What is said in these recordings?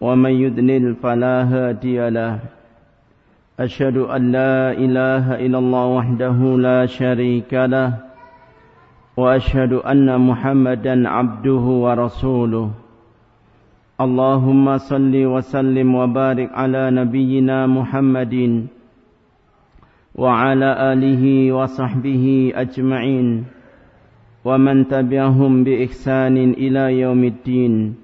ومن يذلل فلا هادي له. أشهد أن لا إله إلا الله وحده لا شريك له. وأشهد أن محمدا عبده ورسوله. اللهم صل وسلم وبارك على نبينا محمد وعلى آله وصحبه أجمعين. ومن تبعهم بإحسان إلى يوم الدين.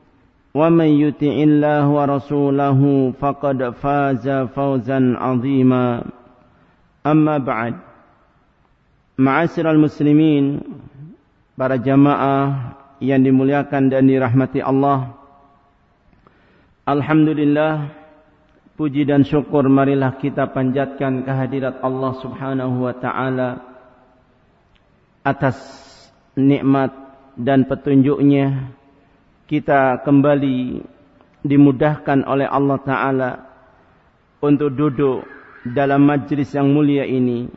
ومن يطع الله ورسوله فقد فاز فوزا عظيما أما بعد Ma'asyiral muslimin para jamaah yang dimuliakan dan dirahmati Allah Alhamdulillah puji dan syukur marilah kita panjatkan kehadirat Allah Subhanahu wa taala atas nikmat dan petunjuknya kita kembali dimudahkan oleh Allah Ta'ala untuk duduk dalam majlis yang mulia ini.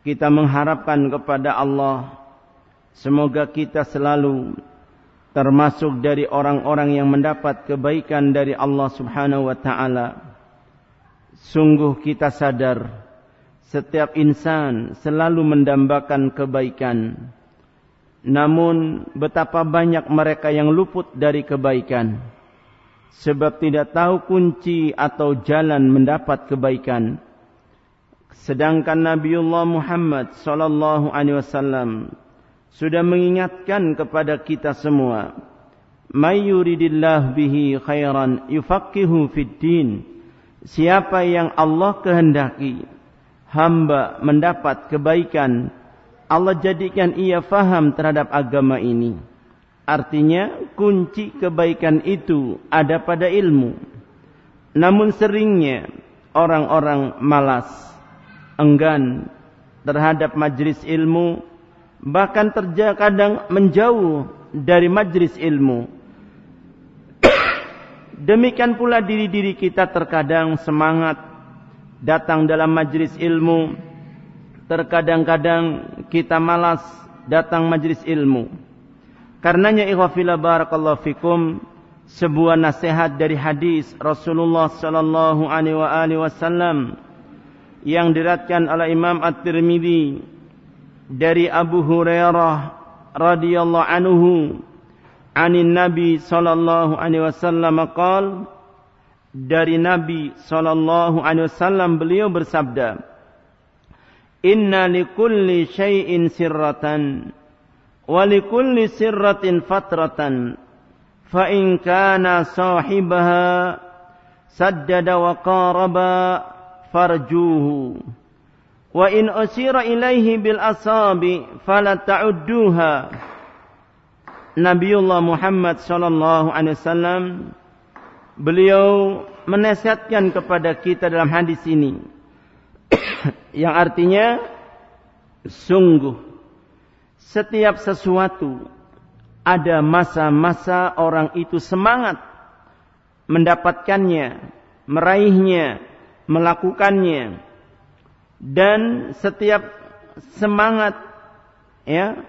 Kita mengharapkan kepada Allah semoga kita selalu termasuk dari orang-orang yang mendapat kebaikan dari Allah Subhanahu wa taala. Sungguh kita sadar setiap insan selalu mendambakan kebaikan. Namun betapa banyak mereka yang luput dari kebaikan. Sebab tidak tahu kunci atau jalan mendapat kebaikan. Sedangkan Nabiullah Muhammad sallallahu alaihi wasallam sudah mengingatkan kepada kita semua, "May yuridillah bihi khairan yufaqihu fid din." Siapa yang Allah kehendaki hamba mendapat kebaikan, Allah jadikan ia faham terhadap agama ini. Artinya kunci kebaikan itu ada pada ilmu. Namun seringnya orang-orang malas, enggan terhadap majlis ilmu, bahkan terkadang menjauh dari majlis ilmu. Demikian pula diri-diri kita terkadang semangat datang dalam majlis ilmu, terkadang-kadang kita malas datang majlis ilmu. Karenanya ikhwafila barakallahu fikum sebuah nasihat dari hadis Rasulullah sallallahu alaihi wasallam yang diriatkan oleh Imam At-Tirmizi dari Abu Hurairah radhiyallahu anhu anin Nabi sallallahu alaihi wasallam qaal dari Nabi sallallahu alaihi wasallam beliau bersabda Inna likulli syai'in sirratan wa likulli sirratin fatratan. Fa in kana sahibaha saddada wa qaraba farjuhu. Wa in usira ilaihi bil asabi fala ta'udduha. Nabiullah Muhammad sallallahu alaihi wasallam beliau menasihatkan kepada kita dalam hadis ini yang artinya sungguh setiap sesuatu ada masa-masa orang itu semangat mendapatkannya, meraihnya, melakukannya. dan setiap semangat ya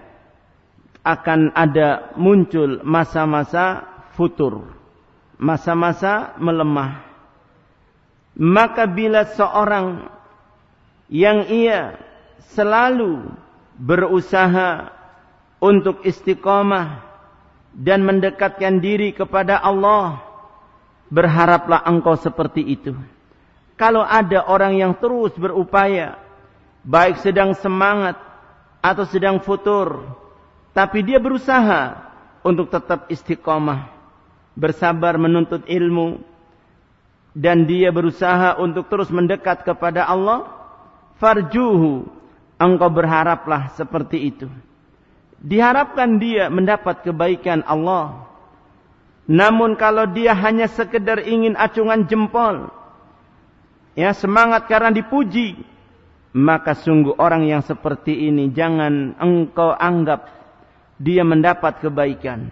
akan ada muncul masa-masa futur, masa-masa melemah. Maka bila seorang yang ia selalu berusaha untuk istiqomah dan mendekatkan diri kepada Allah, berharaplah engkau seperti itu. Kalau ada orang yang terus berupaya, baik sedang semangat atau sedang futur, tapi dia berusaha untuk tetap istiqomah, bersabar menuntut ilmu, dan dia berusaha untuk terus mendekat kepada Allah, farjuhu, engkau berharaplah seperti itu. Diharapkan dia mendapat kebaikan Allah. Namun kalau dia hanya sekedar ingin acungan jempol, ya semangat karena dipuji, maka sungguh orang yang seperti ini jangan engkau anggap dia mendapat kebaikan.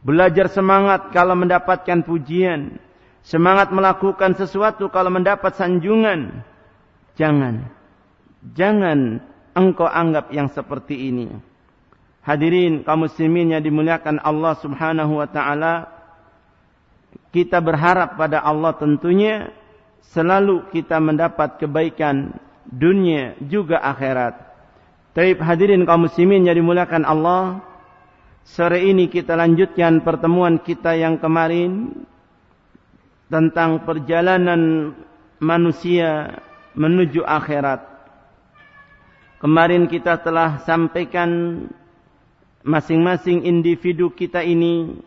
Belajar semangat kalau mendapatkan pujian, semangat melakukan sesuatu kalau mendapat sanjungan. Jangan. Jangan engkau anggap yang seperti ini. Hadirin kaum muslimin yang dimuliakan Allah Subhanahu wa taala, kita berharap pada Allah tentunya selalu kita mendapat kebaikan dunia juga akhirat. Taib hadirin kaum muslimin yang dimuliakan Allah, sore ini kita lanjutkan pertemuan kita yang kemarin tentang perjalanan manusia menuju akhirat. Kemarin kita telah sampaikan masing-masing individu kita ini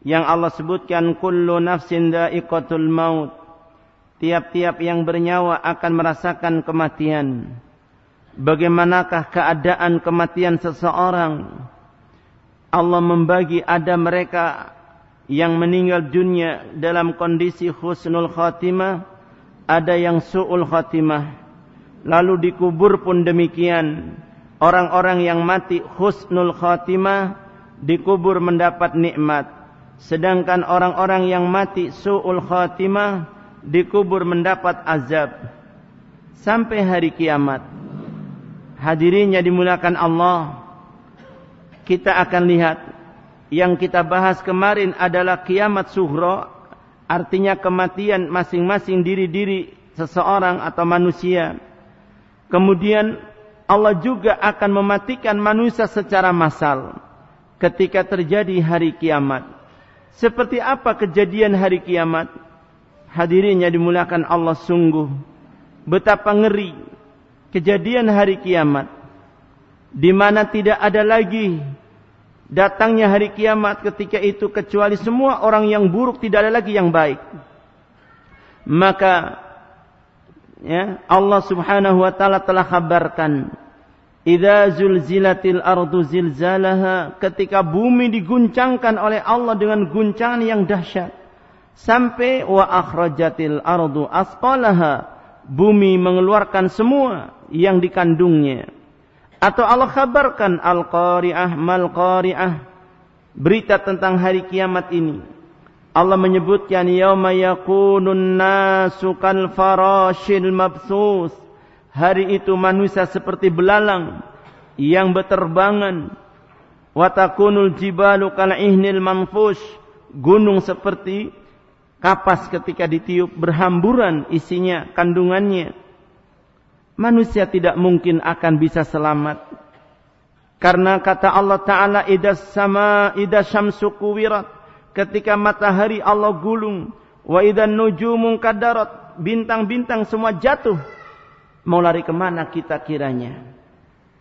yang Allah sebutkan kullu nafsin dha'iqatul maut. Tiap-tiap yang bernyawa akan merasakan kematian. Bagaimanakah keadaan kematian seseorang? Allah membagi ada mereka yang meninggal dunia dalam kondisi husnul khatimah, ada yang su'ul khatimah. Lalu dikubur pun demikian. Orang-orang yang mati husnul khatimah dikubur mendapat nikmat. Sedangkan orang-orang yang mati su'ul khatimah dikubur mendapat azab. Sampai hari kiamat. Hadirinya dimulakan Allah. Kita akan lihat. Yang kita bahas kemarin adalah kiamat suhro. Artinya kematian masing-masing diri-diri seseorang atau manusia Kemudian Allah juga akan mematikan manusia secara massal ketika terjadi hari kiamat. Seperti apa kejadian hari kiamat? Hadirinnya dimulakan Allah sungguh. Betapa ngeri kejadian hari kiamat. Di mana tidak ada lagi datangnya hari kiamat ketika itu kecuali semua orang yang buruk tidak ada lagi yang baik. Maka ya Allah Subhanahu wa taala telah kabarkan Idza zulzilatil ardu zilzalaha ketika bumi diguncangkan oleh Allah dengan guncangan yang dahsyat sampai wa akhrajatil ardu asqalaha bumi mengeluarkan semua yang dikandungnya. Atau Allah kabarkan al-qari'ah mal qari'ah berita tentang hari kiamat ini Allah menyebutkan yauma yakunun nasu kal farashil mabsus. Hari itu manusia seperti belalang yang berterbangan. Wa takunul jibalu kal ihnil manfush. Gunung seperti kapas ketika ditiup berhamburan isinya, kandungannya. Manusia tidak mungkin akan bisa selamat. Karena kata Allah Ta'ala idas sama idas syamsu kuwirat ketika matahari Allah gulung wa idan nujumun kadarat bintang-bintang semua jatuh. Mau lari ke mana kita kiranya?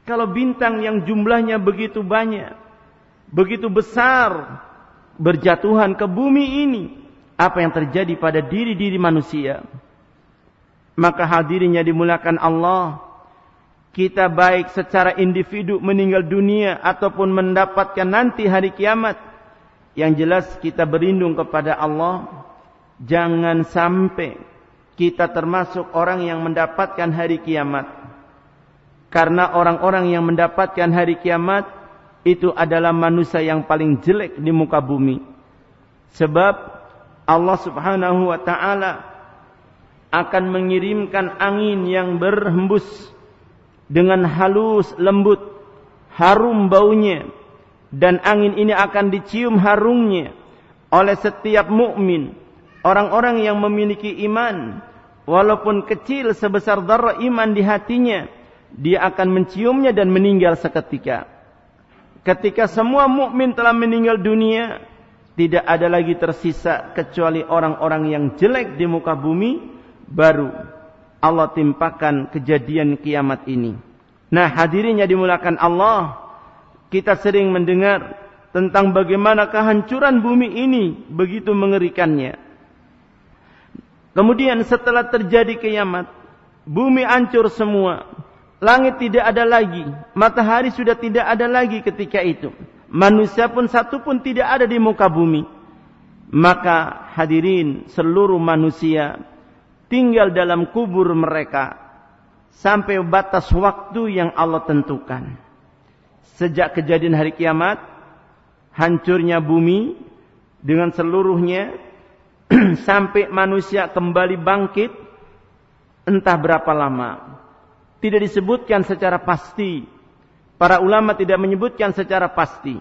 Kalau bintang yang jumlahnya begitu banyak begitu besar berjatuhan ke bumi ini apa yang terjadi pada diri-diri manusia? Maka hadirinnya dimulakan Allah kita baik secara individu meninggal dunia ataupun mendapatkan nanti hari kiamat yang jelas kita berlindung kepada Allah. Jangan sampai kita termasuk orang yang mendapatkan hari kiamat. Karena orang-orang yang mendapatkan hari kiamat itu adalah manusia yang paling jelek di muka bumi. Sebab Allah Subhanahu wa taala akan mengirimkan angin yang berhembus dengan halus lembut harum baunya dan angin ini akan dicium harumnya oleh setiap mukmin orang-orang yang memiliki iman. Walaupun kecil sebesar darah iman di hatinya dia akan menciumnya dan meninggal seketika. Ketika semua mukmin telah meninggal dunia tidak ada lagi tersisa kecuali orang-orang yang jelek di muka bumi baru Allah timpakan kejadian kiamat ini. Nah hadirinnya dimulakan Allah kita sering mendengar tentang bagaimana kehancuran bumi ini begitu mengerikannya. Kemudian setelah terjadi kiamat, bumi hancur semua. Langit tidak ada lagi, matahari sudah tidak ada lagi ketika itu. Manusia pun satu pun tidak ada di muka bumi. Maka hadirin seluruh manusia tinggal dalam kubur mereka sampai batas waktu yang Allah tentukan sejak kejadian hari kiamat, hancurnya bumi dengan seluruhnya sampai manusia kembali bangkit entah berapa lama. Tidak disebutkan secara pasti. Para ulama tidak menyebutkan secara pasti.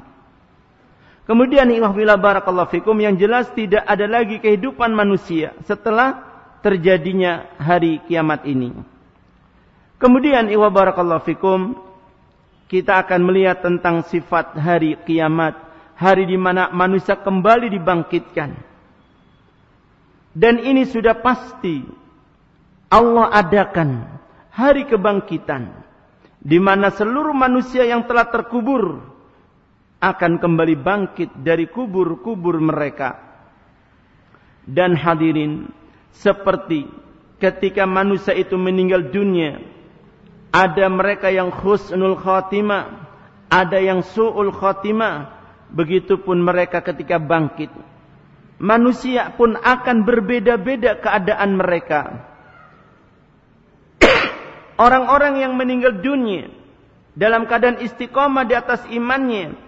Kemudian ihwahbillah barakallahu fikum yang jelas tidak ada lagi kehidupan manusia setelah terjadinya hari kiamat ini. Kemudian ihwah barakallahu fikum kita akan melihat tentang sifat hari kiamat, hari di mana manusia kembali dibangkitkan. Dan ini sudah pasti Allah adakan hari kebangkitan di mana seluruh manusia yang telah terkubur akan kembali bangkit dari kubur-kubur mereka. Dan hadirin, seperti ketika manusia itu meninggal dunia, ada mereka yang khusnul khatimah, ada yang su'ul khatimah. Begitupun mereka ketika bangkit. Manusia pun akan berbeda-beda keadaan mereka. Orang-orang yang meninggal dunia dalam keadaan istiqomah di atas imannya,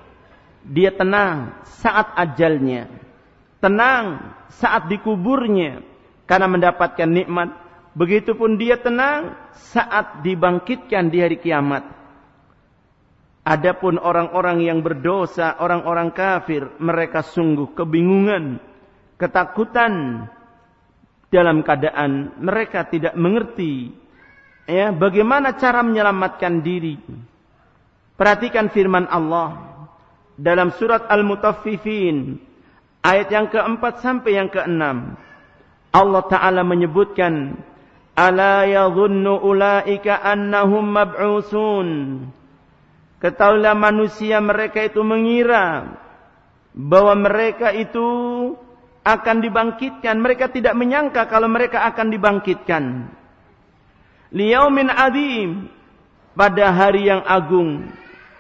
dia tenang saat ajalnya, tenang saat dikuburnya karena mendapatkan nikmat Begitupun dia tenang saat dibangkitkan di hari kiamat. Adapun orang-orang yang berdosa, orang-orang kafir, mereka sungguh kebingungan, ketakutan dalam keadaan mereka tidak mengerti ya bagaimana cara menyelamatkan diri. Perhatikan firman Allah dalam surat Al-Mutaffifin ayat yang keempat sampai yang keenam. Allah Ta'ala menyebutkan Ala yadhunnu ulaika annahum mab'usun. Ketahuilah manusia mereka itu mengira bahwa mereka itu akan dibangkitkan. Mereka tidak menyangka kalau mereka akan dibangkitkan. Liyaumin azim pada hari yang agung.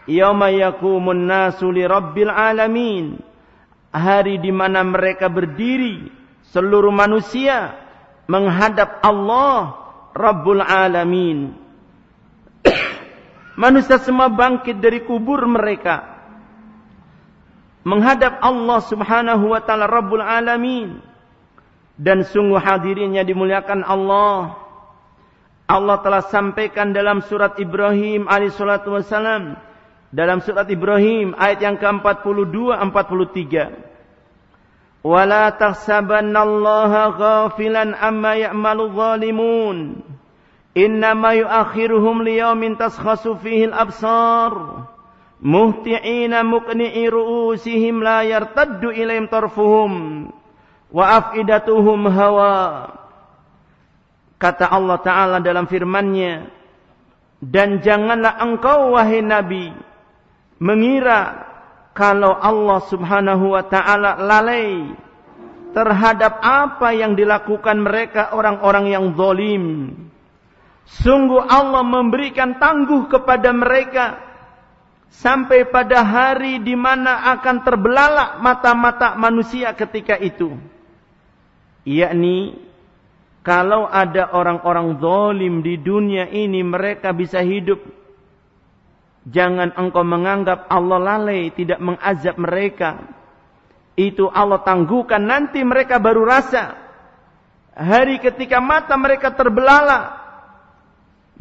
Yauma yakumun nasu li rabbil alamin. Hari di mana mereka berdiri seluruh manusia menghadap Allah Rabbul Alamin. Manusia semua bangkit dari kubur mereka. Menghadap Allah subhanahu wa ta'ala Rabbul Alamin. Dan sungguh hadirinnya dimuliakan Allah. Allah telah sampaikan dalam surat Ibrahim alaihissalatu wassalam. Dalam surat Ibrahim ayat yang ke-42 43. ولا تحسبن الله غافلا عما يعمل الظالمون إنما يؤخرهم ليوم تشخص فيه الأبصار مهتعين مقنعي رؤوسهم لا يرتد إليهم طرفهم وأفئدتهم هوى kata Allah Ta'ala dalam firman-Nya dan janganlah engkau wahai Nabi mengira kalau Allah Subhanahu wa taala lalai terhadap apa yang dilakukan mereka orang-orang yang zalim. Sungguh Allah memberikan tangguh kepada mereka sampai pada hari di mana akan terbelalak mata-mata manusia ketika itu. Yakni kalau ada orang-orang zalim di dunia ini mereka bisa hidup Jangan engkau menganggap Allah lalai tidak mengazab mereka. Itu Allah tangguhkan nanti mereka baru rasa. hari ketika mata mereka terbelalak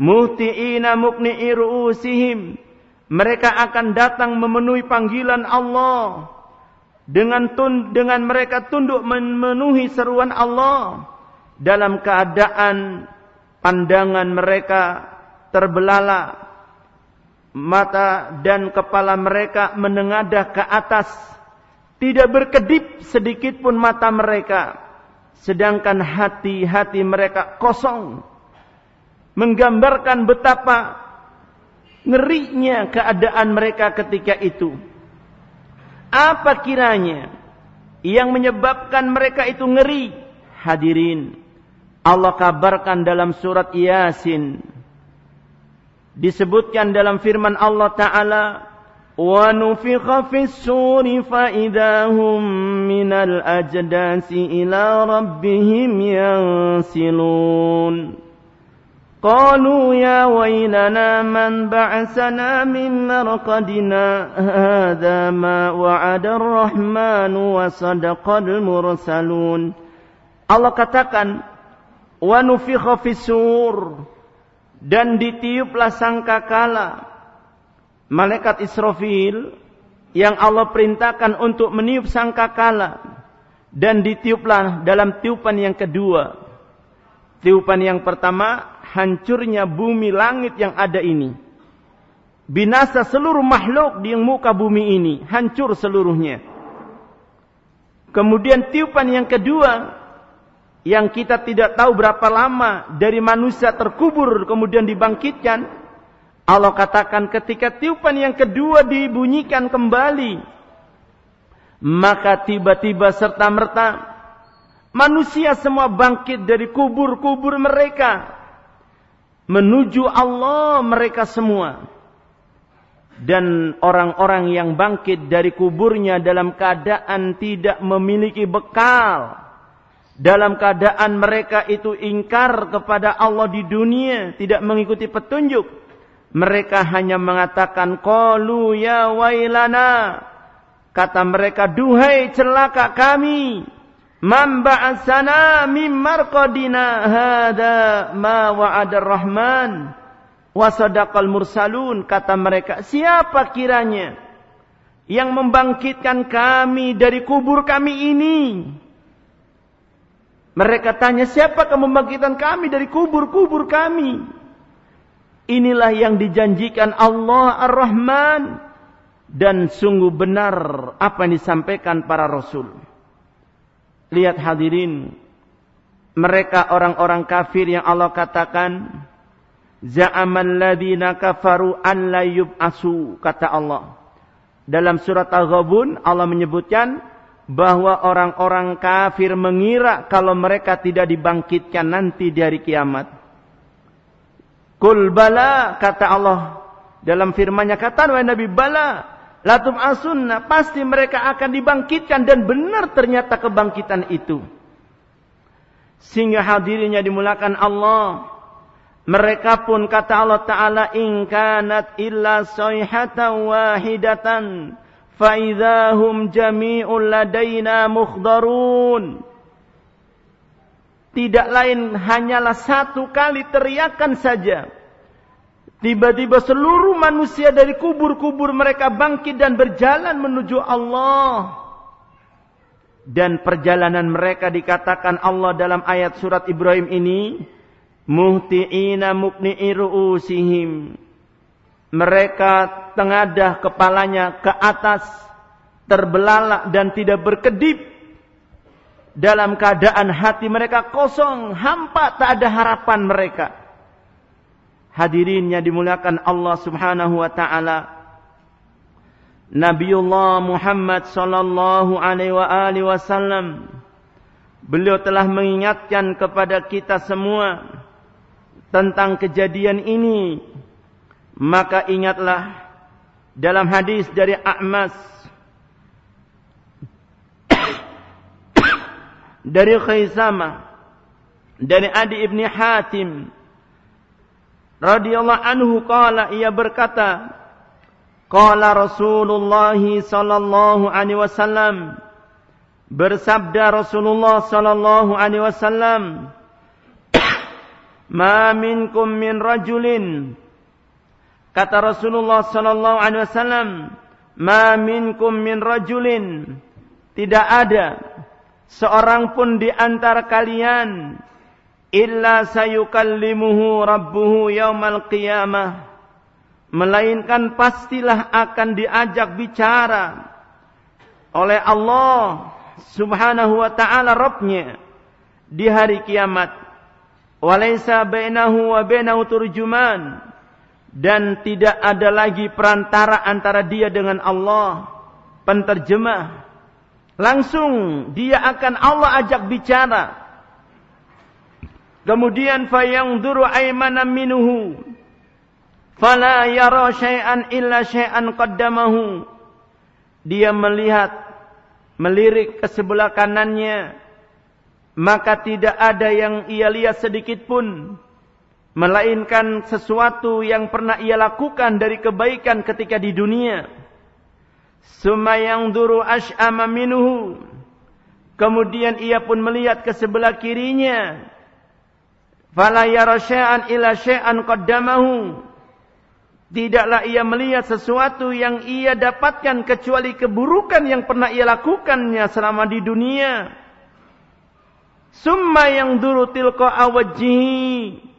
muhtiina mukni'i ru'usihim. Mereka akan datang memenuhi panggilan Allah. Dengan tun, dengan mereka tunduk memenuhi seruan Allah. Dalam keadaan pandangan mereka terbelalak mata dan kepala mereka menengadah ke atas. Tidak berkedip sedikit pun mata mereka sedangkan hati-hati mereka kosong. Menggambarkan betapa ngerinya keadaan mereka ketika itu. Apa kiranya yang menyebabkan mereka itu ngeri? Hadirin Allah kabarkan dalam surat Yasin disebutkan dalam firman Allah taala wa nufikha fis suri fa idahum minal ajdasi ila rabbihim yansilun قالوا يا ويلنا من بعثنا من مرقدنا هذا ما وعد الرحمن وصدق المرسلون Allah katakan wa nufikha fis sur dan ditiuplah sangkakala malaikat Israfil yang Allah perintahkan untuk meniup sangkakala. Dan ditiuplah dalam tiupan yang kedua. Tiupan yang pertama hancurnya bumi langit yang ada ini. Binasa seluruh makhluk di muka bumi ini hancur seluruhnya. Kemudian tiupan yang kedua yang kita tidak tahu berapa lama dari manusia terkubur kemudian dibangkitkan Allah katakan ketika tiupan yang kedua dibunyikan kembali maka tiba-tiba serta merta manusia semua bangkit dari kubur-kubur mereka menuju Allah mereka semua. Dan orang-orang yang bangkit dari kuburnya dalam keadaan tidak memiliki bekal dalam keadaan mereka itu ingkar kepada Allah di dunia, tidak mengikuti petunjuk. Mereka hanya mengatakan qalu ya wailana. Kata mereka, duhai celaka kami. Man ba'asana mim marqadina hada ma wa'ada rahman wa sadaqal mursalun. Kata mereka, siapa kiranya yang membangkitkan kami dari kubur kami ini? Mereka tanya, siapa yang membangkitkan kami dari kubur-kubur kami? Inilah yang dijanjikan Allah Ar-Rahman. Dan sungguh benar apa yang disampaikan para Rasul. Lihat hadirin. Mereka orang-orang kafir yang Allah katakan. Za'aman ladhina kafaru an la yub'asu. Kata Allah. Dalam surat Al-Ghabun Allah menyebutkan bahwa orang-orang kafir mengira kalau mereka tidak dibangkitkan nanti di hari kiamat. Kul bala kata Allah dalam firman-Nya kata Nabi bala latum asunna pasti mereka akan dibangkitkan dan benar ternyata kebangkitan itu. Sehingga hadirinnya dimulakan Allah. Mereka pun kata Allah Ta'ala in kanat illa sayhatan wahidatan فَإِذَا هُمْ جَمِيعٌ لَدَيْنَا مُخْضَرُونَ Tidak lain hanyalah satu kali teriakan saja. Tiba-tiba seluruh manusia dari kubur-kubur mereka bangkit dan berjalan menuju Allah. Dan perjalanan mereka dikatakan Allah dalam ayat surat Ibrahim ini. Muhti'ina mukni'i ru'usihim mereka tengadah kepalanya ke atas, terbelalak dan tidak berkedip. Dalam keadaan hati mereka kosong, hampa, tak ada harapan mereka. Hadirinnya dimuliakan Allah Subhanahu wa taala. Nabiullah Muhammad sallallahu alaihi wasallam beliau telah mengingatkan kepada kita semua tentang kejadian ini maka ingatlah dalam hadis dari A'mas dari Khaisamah dari Adi ibni Hatim radhiyallahu anhu qala ia berkata qala Rasulullah sallallahu alaihi wasallam Bersabda Rasulullah sallallahu alaihi wasallam, "Ma minkum min rajulin" Kata Rasulullah sallallahu alaihi wasallam, "Ma minkum min rajulin" Tidak ada seorang pun di antara kalian illa sayukallimuhu rabbuhu yaumal qiyamah melainkan pastilah akan diajak bicara oleh Allah subhanahu wa ta'ala Rabbnya di hari kiamat. Walaysa bainahu wa bainahu turjuman. Dan tidak ada lagi perantara antara dia dengan Allah. Penterjemah. Langsung dia akan Allah ajak bicara. Kemudian fayangduru aymana minuhu. Fala yara syai'an illa syai'an qaddamahu. Dia melihat melirik ke sebelah kanannya, maka tidak ada yang ia lihat sedikit pun, melainkan sesuatu yang pernah ia lakukan dari kebaikan ketika di dunia. Suma yang duru ash'ama minuhu. Kemudian ia pun melihat ke sebelah kirinya. Fala yara ila syai'an qaddamahu. Tidaklah ia melihat sesuatu yang ia dapatkan kecuali keburukan yang pernah ia lakukannya selama di dunia. Summa yang dulu tilqa awajhi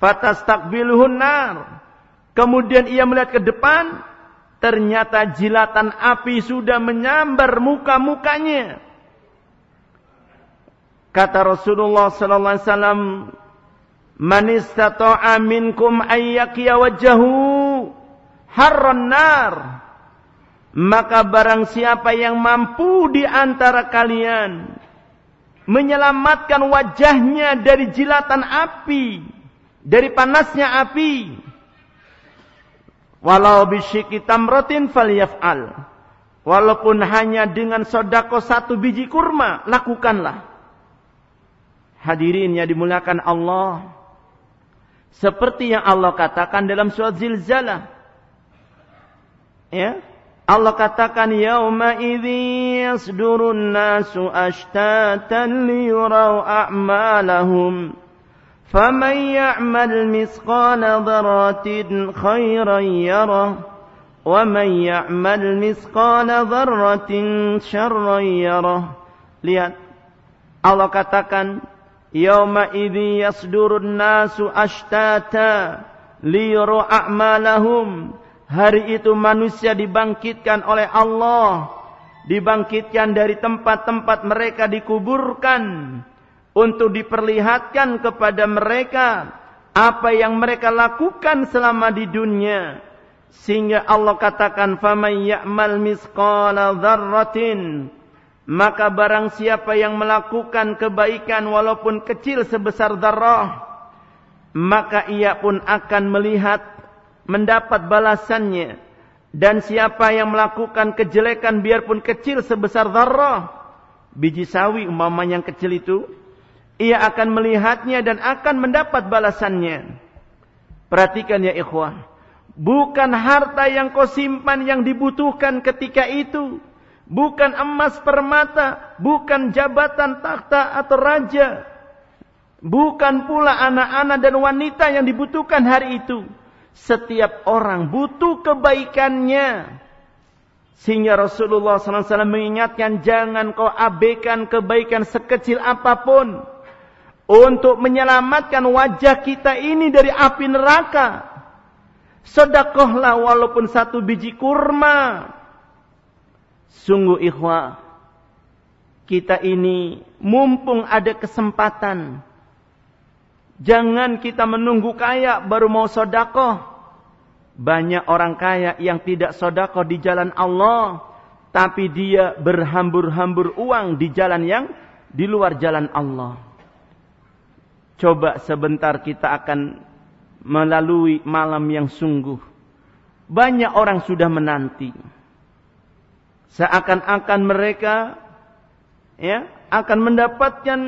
fatastakbiluhun nar. Kemudian ia melihat ke depan, ternyata jilatan api sudah menyambar muka-mukanya. Kata Rasulullah sallallahu alaihi wasallam, "Man istata'a minkum ayyaqiya wajhahu harran nar. Maka barang siapa yang mampu di antara kalian menyelamatkan wajahnya dari jilatan api, dari panasnya api, walau bisyiki tamratin falyaf'al. Walaupun hanya dengan sodako satu biji kurma, lakukanlah. Hadirin yang dimuliakan Allah. Seperti yang Allah katakan dalam surat zilzalah. Ya. Allah katakan yauma idzi yasdurun nasu ashtatan liyurau a'malahum ya'mal misqala dzarratin khairan yarah wa man ya'mal misqala dzarratin syarran yarah lihat Allah katakan yauma idzi yasdurun nasu ashtata liyurau a'malahum Hari itu manusia dibangkitkan oleh Allah. Dibangkitkan dari tempat-tempat mereka dikuburkan untuk diperlihatkan kepada mereka apa yang mereka lakukan selama di dunia. Sehingga Allah katakan faman ya'mal misqala dzarratin maka barang siapa yang melakukan kebaikan walaupun kecil sebesar dzarrah maka ia pun akan melihat mendapat balasannya. Dan siapa yang melakukan kejelekan biarpun kecil sebesar dzarrah biji sawi umpamanya yang kecil itu ia akan melihatnya dan akan mendapat balasannya. Perhatikan ya ikhwah. Bukan harta yang kau simpan yang dibutuhkan ketika itu. Bukan emas permata. Bukan jabatan takhta atau raja. Bukan pula anak-anak dan wanita yang dibutuhkan hari itu setiap orang butuh kebaikannya. Sehingga Rasulullah SAW mengingatkan jangan kau abaikan kebaikan sekecil apa pun. Untuk menyelamatkan wajah kita ini dari api neraka. Sedekahlah walaupun satu biji kurma. Sungguh ikhwah. Kita ini mumpung ada kesempatan Jangan kita menunggu kaya baru mau sodakoh. Banyak orang kaya yang tidak sodakoh di jalan Allah. Tapi dia berhambur-hambur uang di jalan yang di luar jalan Allah. Coba sebentar kita akan melalui malam yang sungguh. Banyak orang sudah menanti. Seakan-akan mereka ya akan mendapatkan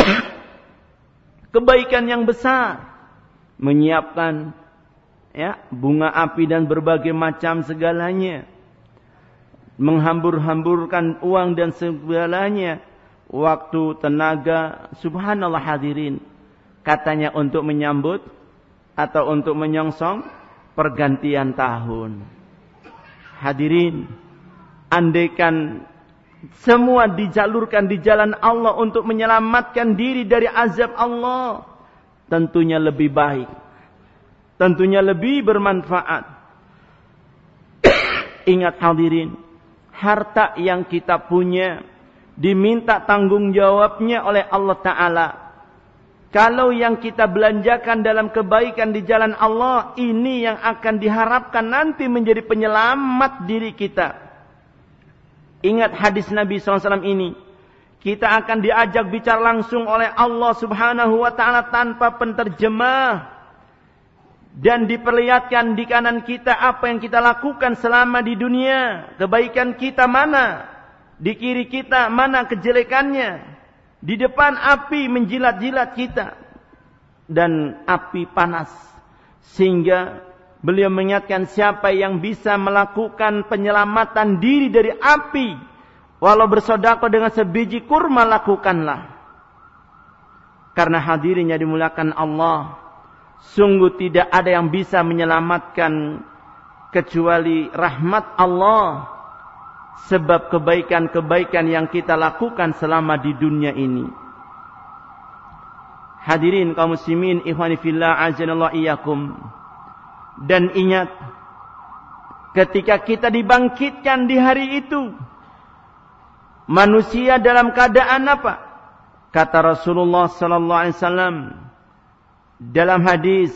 kebaikan yang besar menyiapkan ya bunga api dan berbagai macam segalanya menghambur-hamburkan uang dan segalanya, waktu, tenaga, subhanallah hadirin. Katanya untuk menyambut atau untuk menyongsong pergantian tahun. Hadirin, andaikan semua dijalurkan di jalan Allah untuk menyelamatkan diri dari azab Allah, tentunya lebih baik. Tentunya lebih bermanfaat. Ingat hadirin, harta yang kita punya diminta tanggung jawabnya oleh Allah Ta'ala. Kalau yang kita belanjakan dalam kebaikan di jalan Allah, ini yang akan diharapkan nanti menjadi penyelamat diri kita. Ingat hadis Nabi SAW ini. Kita akan diajak bicara langsung oleh Allah Subhanahu wa taala tanpa penterjemah dan diperlihatkan di kanan kita apa yang kita lakukan selama di dunia, kebaikan kita mana, di kiri kita mana kejelekannya, di depan api menjilat-jilat kita dan api panas sehingga beliau mengingatkan siapa yang bisa melakukan penyelamatan diri dari api Walau bersodako dengan sebiji kurma lakukanlah. Karena hadirinya dimulakan Allah. Sungguh tidak ada yang bisa menyelamatkan kecuali rahmat Allah. Sebab kebaikan-kebaikan yang kita lakukan selama di dunia ini. Hadirin kaum muslimin ikhwani fillah azanallahu iyakum. Dan ingat ketika kita dibangkitkan di hari itu manusia dalam keadaan apa? Kata Rasulullah sallallahu alaihi wasallam dalam hadis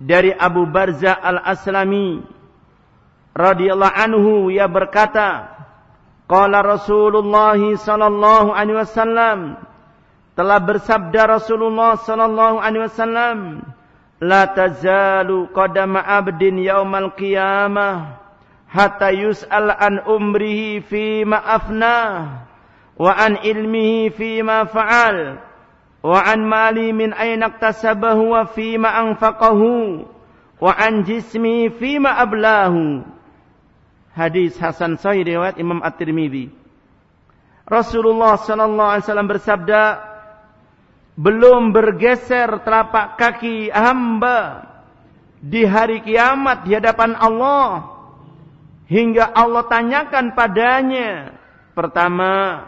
dari Abu Barza Al-Aslami radhiyallahu anhu ia berkata qala Rasulullah sallallahu alaihi wasallam telah bersabda Rasulullah sallallahu alaihi wasallam la tazalu qadama abdin yaumal qiyamah hatta yus'al an umrihi fi ma afna wa an ilmihi fi ma fa'al wa an mali min aina iktasabahu wa fi ma anfaqahu wa an jismi fi ma ablahu hadis hasan sahih riwayat Imam At-Tirmidzi. Rasulullah sallallahu alaihi wasallam bersabda belum bergeser telapak kaki hamba di hari kiamat di hadapan Allah hingga Allah tanyakan padanya. Pertama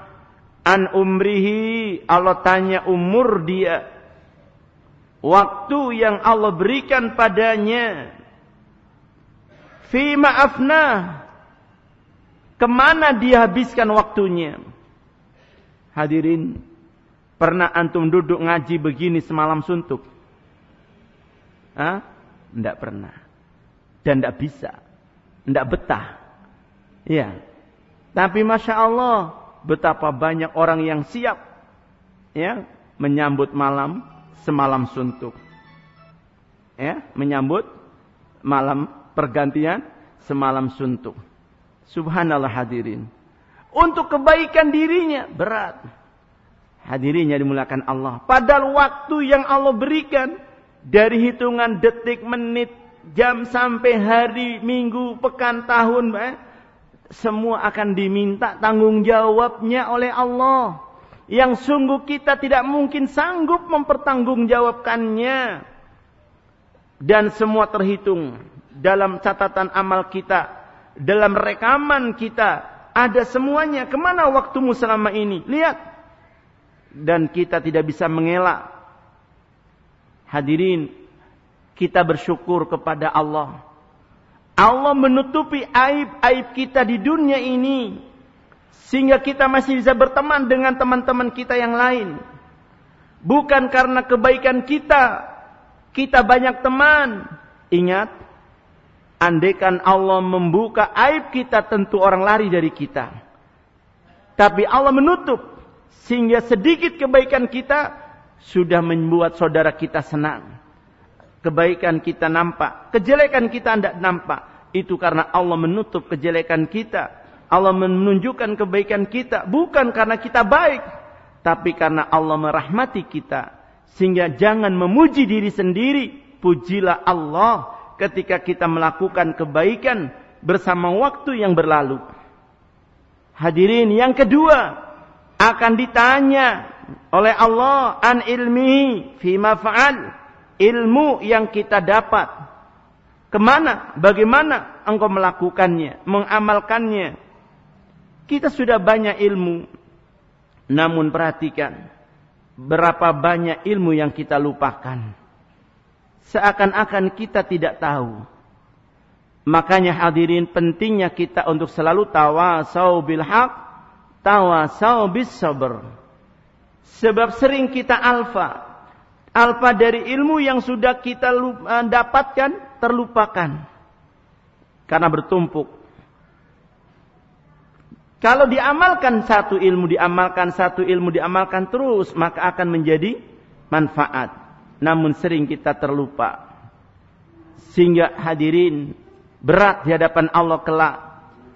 an umrihi? Allah tanya umur dia. Waktu yang Allah berikan padanya. Fi maafna ke mana dia habiskan waktunya hadirin pernah antum duduk ngaji begini semalam suntuk ah tidak pernah dan tidak bisa tidak betah. Ya. Tapi Masya Allah, betapa banyak orang yang siap ya menyambut malam semalam suntuk. Ya, menyambut malam pergantian semalam suntuk. Subhanallah hadirin. Untuk kebaikan dirinya berat. Hadirinya dimulakan Allah. Padahal waktu yang Allah berikan dari hitungan detik, menit, jam sampai hari, minggu, pekan, tahun, eh, semua akan diminta tanggung jawabnya oleh Allah. Yang sungguh kita tidak mungkin sanggup mempertanggungjawabkannya. Dan semua terhitung dalam catatan amal kita, dalam rekaman kita, ada semuanya. Ke mana waktumu selama ini? Lihat. Dan kita tidak bisa mengelak. Hadirin, kita bersyukur kepada Allah. Allah menutupi aib-aib kita di dunia ini. Sehingga kita masih bisa berteman dengan teman-teman kita yang lain. Bukan karena kebaikan kita. Kita banyak teman. Ingat. Andaikan Allah membuka aib kita tentu orang lari dari kita. Tapi Allah menutup. Sehingga sedikit kebaikan kita sudah membuat saudara kita senang kebaikan kita nampak, kejelekan kita tidak nampak. Itu karena Allah menutup kejelekan kita. Allah menunjukkan kebaikan kita bukan karena kita baik, tapi karena Allah merahmati kita. Sehingga jangan memuji diri sendiri, pujilah Allah ketika kita melakukan kebaikan bersama waktu yang berlalu. Hadirin yang kedua akan ditanya oleh Allah an ilmi fi fa'al ilmu yang kita dapat. Ke mana? Bagaimana engkau melakukannya mengamalkannya? Kita sudah banyak ilmu. Namun perhatikan berapa banyak ilmu yang kita lupakan seakan-akan kita tidak tahu Makanya hadirin pentingnya kita untuk selalu tawasau bil haq, tawasau bis sabr. Sebab sering kita alfa. Alfa dari ilmu yang sudah kita eh, dapatkan terlupakan. Karena bertumpuk. Kalau diamalkan satu ilmu, diamalkan satu ilmu, diamalkan terus, maka akan menjadi manfaat. Namun sering kita terlupa. Sehingga hadirin Berat di hadapan Allah kelak.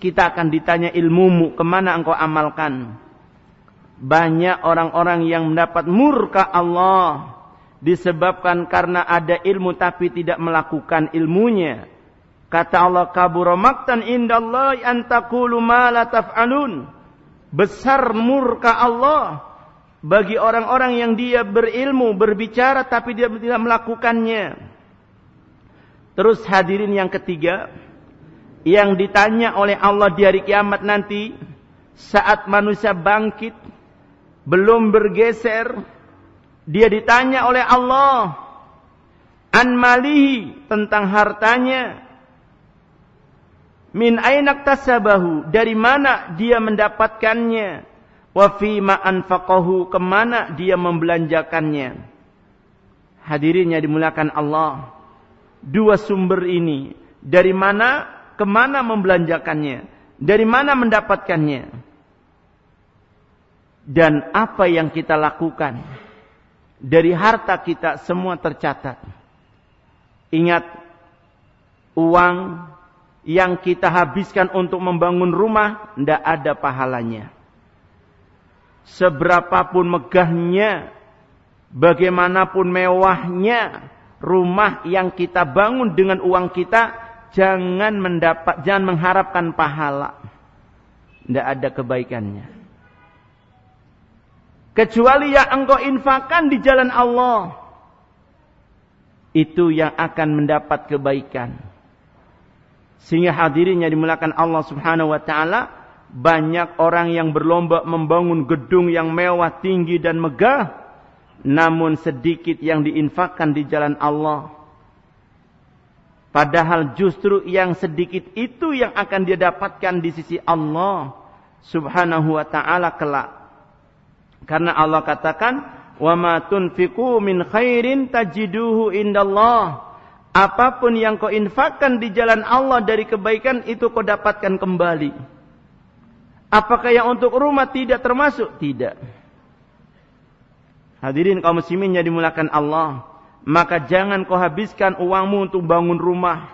Kita akan ditanya ilmumu ke mana engkau amalkan. Banyak orang-orang yang mendapat murka Allah. Disebabkan karena ada ilmu tapi tidak melakukan ilmunya. Kata Allah kabura maktan indallahi antakulu ma la taf'alun. Besar murka Allah bagi orang-orang yang dia berilmu, berbicara tapi dia tidak melakukannya. Terus hadirin yang ketiga, yang ditanya oleh Allah di hari kiamat nanti, saat manusia bangkit, belum bergeser, dia ditanya oleh Allah, an malihi? tentang hartanya, min ainak tasabahu, dari mana dia mendapatkannya, wa fima anfaqahu, ke mana dia membelanjakannya. Hadirinnya dimulakan Allah dua sumber ini? Dari mana, ke mana membelanjakannya? Dari mana mendapatkannya? Dan apa yang kita lakukan? Dari harta kita semua tercatat. Ingat, uang yang kita habiskan untuk membangun rumah, tidak ada pahalanya. Seberapapun megahnya, bagaimanapun mewahnya, rumah yang kita bangun dengan uang kita jangan mendapat jangan mengharapkan pahala. Tidak ada kebaikannya. Kecuali yang engkau infakkan di jalan Allah. Itu yang akan mendapat kebaikan. Sehingga hadirinnya dimulakan Allah subhanahu wa ta'ala Banyak orang yang berlomba membangun gedung yang mewah, tinggi dan megah namun sedikit yang diinfakkan di jalan Allah. Padahal justru yang sedikit itu yang akan dia dapatkan di sisi Allah subhanahu wa ta'ala kelak. Karena Allah katakan, وَمَا تُنْفِقُوا مِنْ خَيْرٍ تَجِدُوهُ إِنْدَ اللَّهِ Apapun yang kau infakkan di jalan Allah dari kebaikan itu kau dapatkan kembali. Apakah yang untuk rumah tidak termasuk? Tidak. Hadirin kaum muslimin yang dimulakan Allah. Maka jangan kau habiskan uangmu untuk bangun rumah.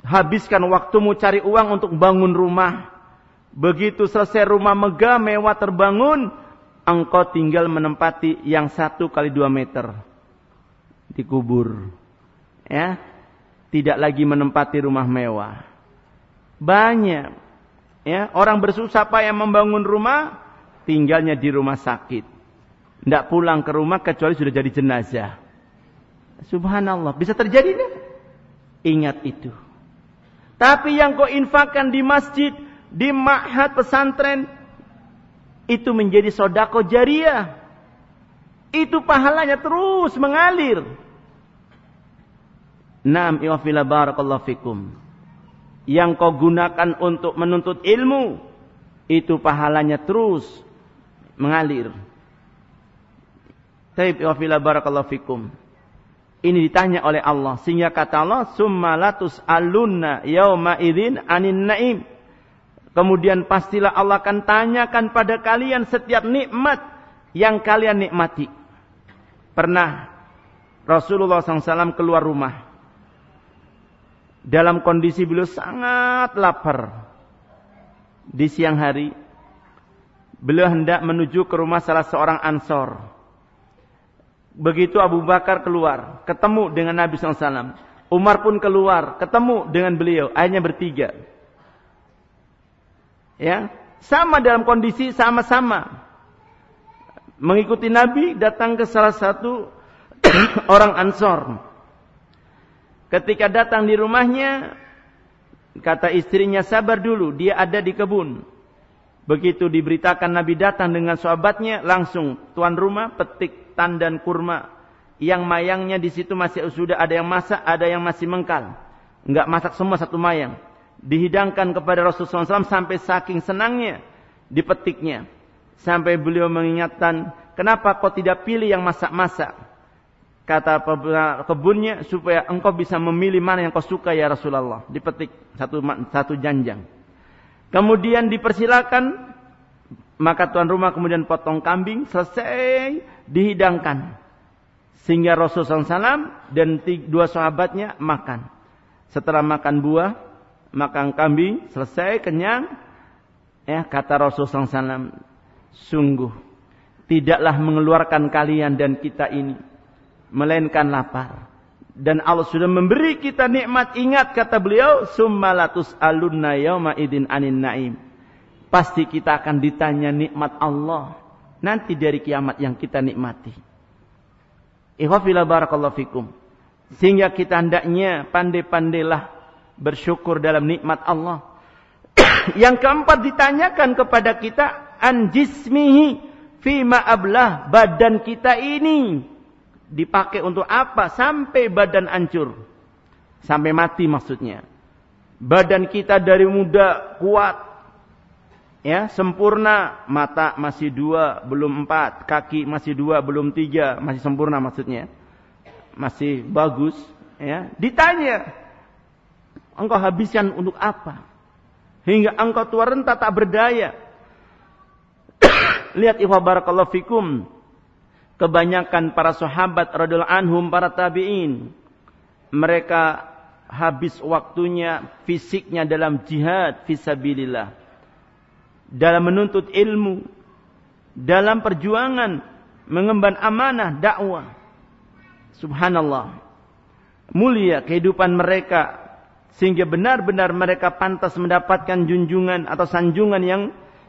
Habiskan waktumu cari uang untuk bangun rumah. Begitu selesai rumah megah, mewah terbangun. Engkau tinggal menempati yang satu kali dua meter. Dikubur. Ya. Tidak lagi menempati rumah mewah. Banyak. Ya, orang bersusah payah membangun rumah, tinggalnya di rumah sakit tidak pulang ke rumah kecuali sudah jadi jenazah. Subhanallah. Bisa terjadi nih? Ingat itu. Tapi yang kau infakkan di masjid, di ma'had pesantren, itu menjadi sodako jariah. Itu pahalanya terus mengalir. Naam iwafila barakallahu fikum. Yang kau gunakan untuk menuntut ilmu, itu pahalanya terus mengalir. Taib wa barakallahu fikum. Ini ditanya oleh Allah. Sehingga kata Allah, Summa latus alunna yauma idin anin naim. Kemudian pastilah Allah akan tanyakan pada kalian setiap nikmat yang kalian nikmati. Pernah Rasulullah SAW keluar rumah. Dalam kondisi beliau sangat lapar. Di siang hari. Beliau hendak menuju ke rumah salah seorang ansor Begitu Abu Bakar keluar, ketemu dengan Nabi SAW. Umar pun keluar, ketemu dengan beliau. Akhirnya bertiga. Ya, sama dalam kondisi sama-sama mengikuti Nabi datang ke salah satu orang Ansor. Ketika datang di rumahnya, kata istrinya sabar dulu, dia ada di kebun. Begitu diberitakan Nabi datang dengan sahabatnya, langsung tuan rumah petik tandan kurma yang mayangnya di situ masih sudah ada yang masak, ada yang masih mengkal. Enggak masak semua satu mayang. Dihidangkan kepada Rasulullah SAW sampai saking senangnya dipetiknya. Sampai beliau mengingatkan, kenapa kau tidak pilih yang masak-masak? Kata kebunnya supaya engkau bisa memilih mana yang kau suka ya Rasulullah. Dipetik satu satu janjang. Kemudian dipersilakan maka tuan rumah kemudian potong kambing selesai dihidangkan sehingga Rasulullah SAW dan dua sahabatnya makan. Setelah makan buah, makan kambing, selesai kenyang. Ya kata Rasulullah SAW, sungguh tidaklah mengeluarkan kalian dan kita ini melainkan lapar. Dan Allah sudah memberi kita nikmat. Ingat kata beliau, summalatus alunna yauma idin anin naim. Pasti kita akan ditanya nikmat Allah nanti dari kiamat yang kita nikmati. Ikhwafila barakallahu fikum. Sehingga kita hendaknya pandai-pandailah bersyukur dalam nikmat Allah. yang keempat ditanyakan kepada kita an jismihi fima ablah badan kita ini dipakai untuk apa? Sampai badan hancur. Sampai mati maksudnya. Badan kita dari muda kuat. Ya sempurna. Mata masih dua belum empat. Kaki masih dua belum tiga. Masih sempurna maksudnya. Masih bagus. Ya ditanya engkau habiskan untuk apa? Hingga engkau tua renta tak berdaya. Lihat ikhwah barakallahu fikum kebanyakan para sahabat radhiyallahu anhum para tabi'in mereka habis waktunya fisiknya dalam jihad fisabilillah dalam menuntut ilmu dalam perjuangan mengemban amanah dakwah. Subhanallah. Mulia kehidupan mereka sehingga benar-benar mereka pantas mendapatkan junjungan atau sanjungan yang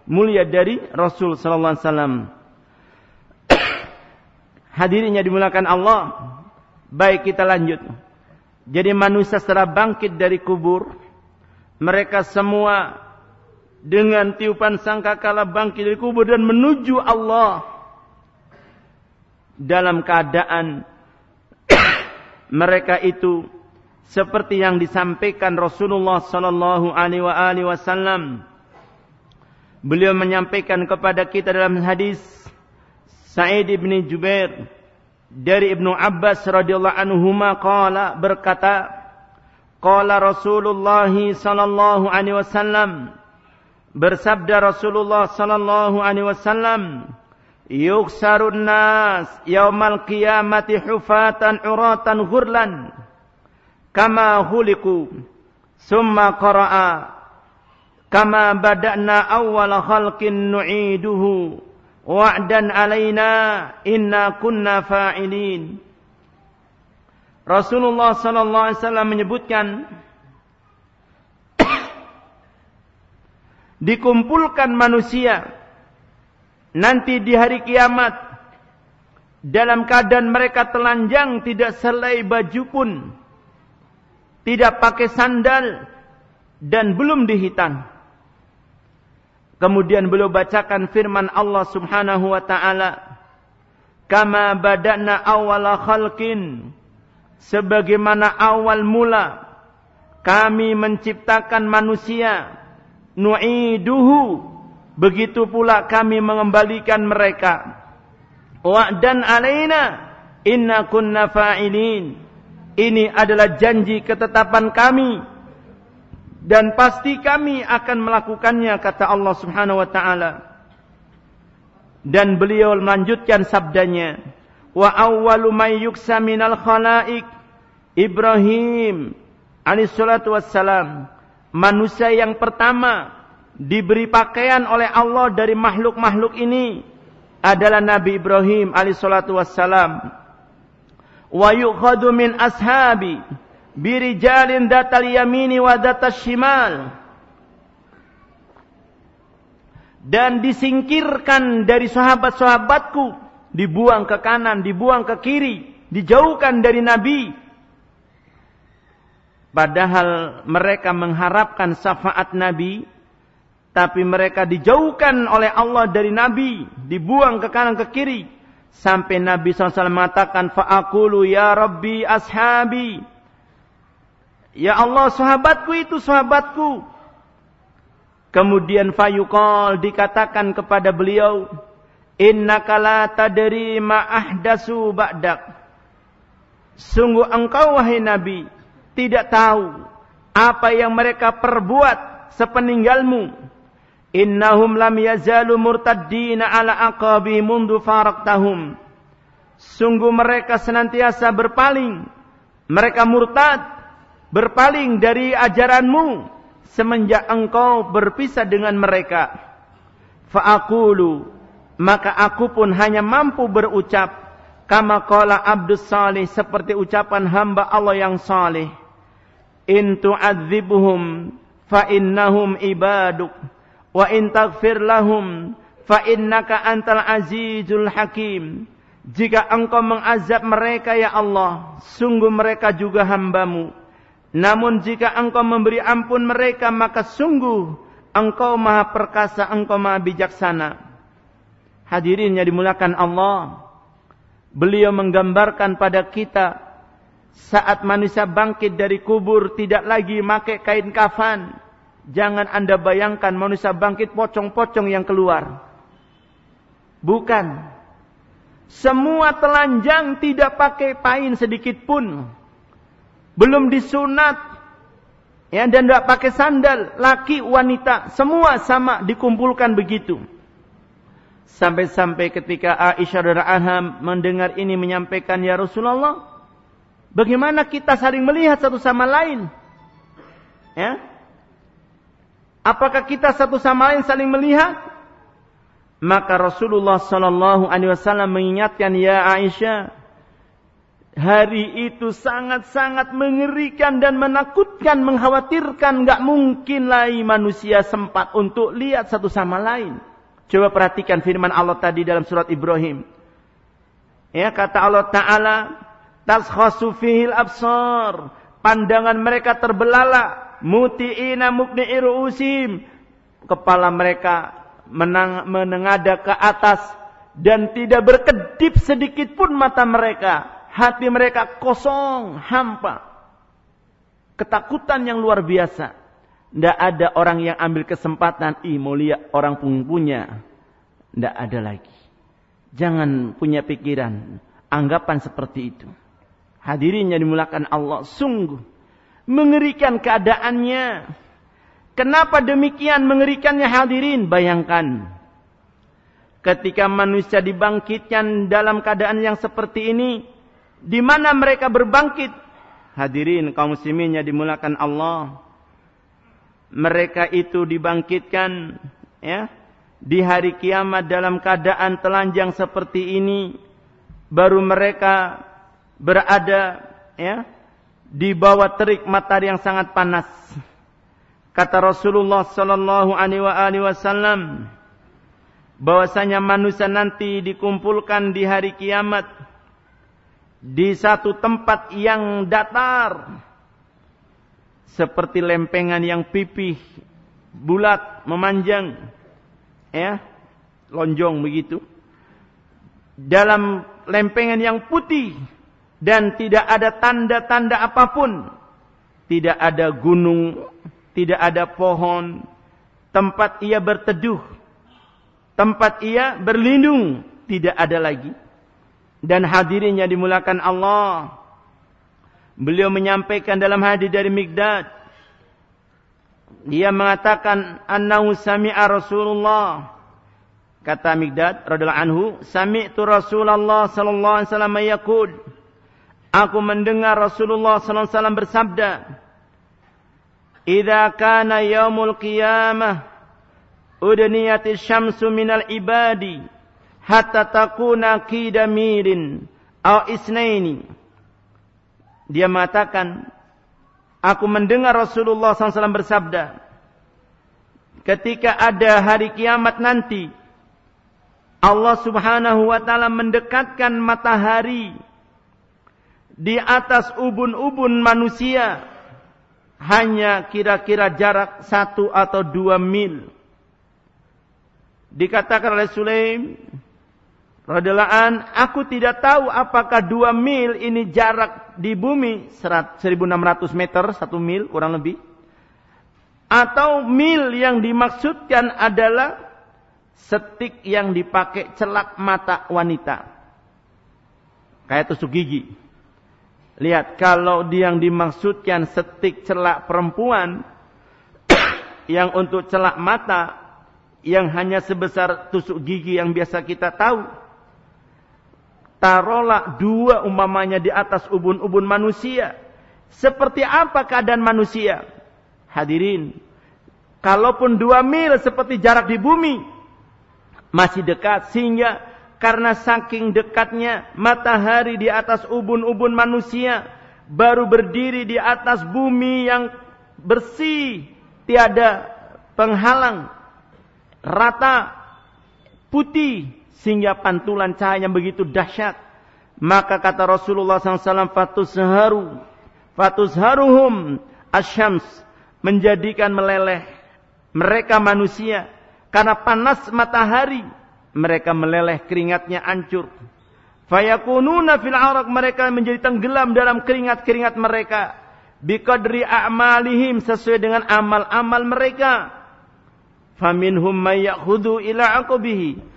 mulia dari Rasul sallallahu alaihi wasallam Hadirinya dimulakan Allah. Baik kita lanjut. Jadi manusia setelah bangkit dari kubur. Mereka semua dengan tiupan sangkakala bangkit dari kubur dan menuju Allah. Dalam keadaan mereka itu seperti yang disampaikan Rasulullah sallallahu alaihi wasallam. Beliau menyampaikan kepada kita dalam hadis Sa'id bin Jubair dari Ibnu Abbas radhiyallahu anhu qala berkata qala Rasulullah sallallahu alaihi wasallam bersabda Rasulullah sallallahu alaihi wasallam yuksarun nas yaumal qiyamati hufatan uratan ghurlan kama huliku summa qara'a kama bada'na awwal khalqin nu'iduhu wa'dan alaina inna kunna fa'ilin. Rasulullah sallallahu alaihi wasallam menyebutkan dikumpulkan manusia nanti di hari kiamat dalam keadaan mereka telanjang tidak selai baju pun tidak pakai sandal dan belum dihitan Kemudian beliau bacakan firman Allah Subhanahu wa taala, "Kama badana awwala khalqin" Sebagaimana awal mula kami menciptakan manusia, nu'iduhu begitu pula kami mengembalikan mereka. Wa'dan alaina inna kunna fa'ilin. Ini adalah janji ketetapan kami dan pasti kami akan melakukannya kata Allah Subhanahu wa taala. Dan beliau melanjutkan sabdanya, wa awwalu may yuksa minal Ibrahim alaihi salatu wassalam. Manusia yang pertama diberi pakaian oleh Allah dari makhluk-makhluk ini adalah Nabi Ibrahim alaihi salatu wassalam. Wa yukhadu min ashabi birijalin datal yamini wa datal shimal dan disingkirkan dari sahabat-sahabatku, dibuang ke kanan, dibuang ke kiri, dijauhkan dari Nabi. Padahal mereka mengharapkan syafaat Nabi, tapi mereka dijauhkan oleh Allah dari Nabi, dibuang ke kanan ke kiri. Sampai Nabi SAW mengatakan, Fa'akulu ya Rabbi ashabi. Ya Allah sahabatku itu sahabatku. Kemudian fayuqal dikatakan kepada beliau, Innaka la tadri ahdasu ba'dak. Sungguh engkau wahai Nabi tidak tahu apa yang mereka perbuat sepeninggalmu. Innahum lam yazalu murtaddina ala aqabi mundu faraktahum. Sungguh mereka senantiasa berpaling. Mereka murtad. Berpaling dari ajaranmu semenjak engkau berpisah dengan mereka. Fa'akulu, maka aku pun hanya mampu berucap, kama abdus salih, seperti ucapan hamba Allah yang salih. In tu'adzibuhum fa innahum ibaduk wa in taghfir lahum fa innaka antal azizul hakim. Jika engkau mengazab mereka ya Allah, sungguh mereka juga hambamu namun jika engkau memberi ampun mereka maka sungguh engkau maha perkasa, engkau maha bijaksana. Hadirin yang dimulakan Allah. Beliau menggambarkan pada kita saat manusia bangkit dari kubur tidak lagi pakai kain kafan. Jangan anda bayangkan manusia bangkit pocong-pocong yang keluar. Bukan. Semua telanjang tidak pakai pain sedikit pun belum disunat, ya dan tidak pakai sandal, laki wanita semua sama dikumpulkan begitu. Sampai-sampai ketika Aisyah radhiallahu mendengar ini menyampaikan ya Rasulullah, bagaimana kita saling melihat satu sama lain? Ya. Apakah kita satu sama lain saling melihat? Maka Rasulullah sallallahu alaihi wasallam mengingatkan ya Aisyah, Hari itu sangat-sangat mengerikan dan menakutkan, mengkhawatirkan. Gak mungkin lagi manusia sempat untuk lihat satu sama lain. Coba perhatikan firman Allah tadi dalam surat Ibrahim. Ya, kata Allah Ta'ala, Taskhasu fihil absar. Pandangan mereka terbelalak. Muti'ina mukni'i ru'usim. Kepala mereka menang, menengada ke atas. Dan tidak berkedip sedikit pun mata mereka hati mereka kosong, hampa. Ketakutan yang luar biasa. Tidak ada orang yang ambil kesempatan, ih mau lihat orang pun punya. Tidak ada lagi. Jangan punya pikiran, anggapan seperti itu. Hadirin yang dimulakan Allah, sungguh mengerikan keadaannya. Kenapa demikian mengerikannya hadirin? Bayangkan. Ketika manusia dibangkitkan dalam keadaan yang seperti ini, di mana mereka berbangkit. Hadirin kaum muslimin yang dimulakan Allah. Mereka itu dibangkitkan ya di hari kiamat dalam keadaan telanjang seperti ini baru mereka berada ya di bawah terik matahari yang sangat panas. Kata Rasulullah sallallahu alaihi wasallam bahwasanya manusia nanti dikumpulkan di hari kiamat di satu tempat yang datar. Seperti lempengan yang pipih bulat memanjang. Ya lonjong begitu. Dalam lempengan yang putih dan tidak ada tanda-tanda apa pun. Tidak ada gunung tidak ada pohon. Tempat ia berteduh tempat ia berlindung tidak ada lagi dan hadirin yang dimulakan Allah. Beliau menyampaikan dalam hadis dari Migdad. Dia mengatakan annahu sami'a Rasulullah. Kata Migdad radhiyallahu anhu, sami'tu Rasulullah sallallahu alaihi wasallam yaqul. Aku mendengar Rasulullah sallallahu alaihi wasallam bersabda, "Idza kana yaumul qiyamah udniyatis syamsu minal ibadi" hatta takuna kidamirin au isnaini. Dia mengatakan, aku mendengar Rasulullah SAW bersabda, ketika ada hari kiamat nanti Allah Subhanahu wa taala mendekatkan matahari di atas ubun-ubun manusia hanya kira-kira jarak satu atau dua mil. Dikatakan oleh Sulaim, radhiyallahu aku tidak tahu apakah dua mil ini jarak di bumi 1600 meter satu mil kurang lebih, atau mil yang dimaksudkan adalah setik yang dipakai celak mata wanita. Kayak tusuk gigi. Lihat, kalau yang dimaksudkan setik celak perempuan, yang untuk celak mata, yang hanya sebesar tusuk gigi yang biasa kita tahu, taruhlah dua umpamanya di atas ubun-ubun manusia. Seperti apa keadaan manusia? Hadirin, kalaupun dua mil seperti jarak di bumi, masih dekat sehingga karena saking dekatnya matahari di atas ubun-ubun manusia baru berdiri di atas bumi yang bersih tiada penghalang rata putih sehingga pantulan cahaya begitu dahsyat maka kata Rasulullah SAW fatusharu fatusharuhum asyams menjadikan meleleh mereka manusia karena panas matahari, mereka meleleh keringatnya hancur. Fayakununa fil arak mereka menjadi tenggelam dalam keringat-keringat mereka. Biqadri a'malihim sesuai dengan amal-amal mereka. Faminhum may ya'khudhu ila aqbihi.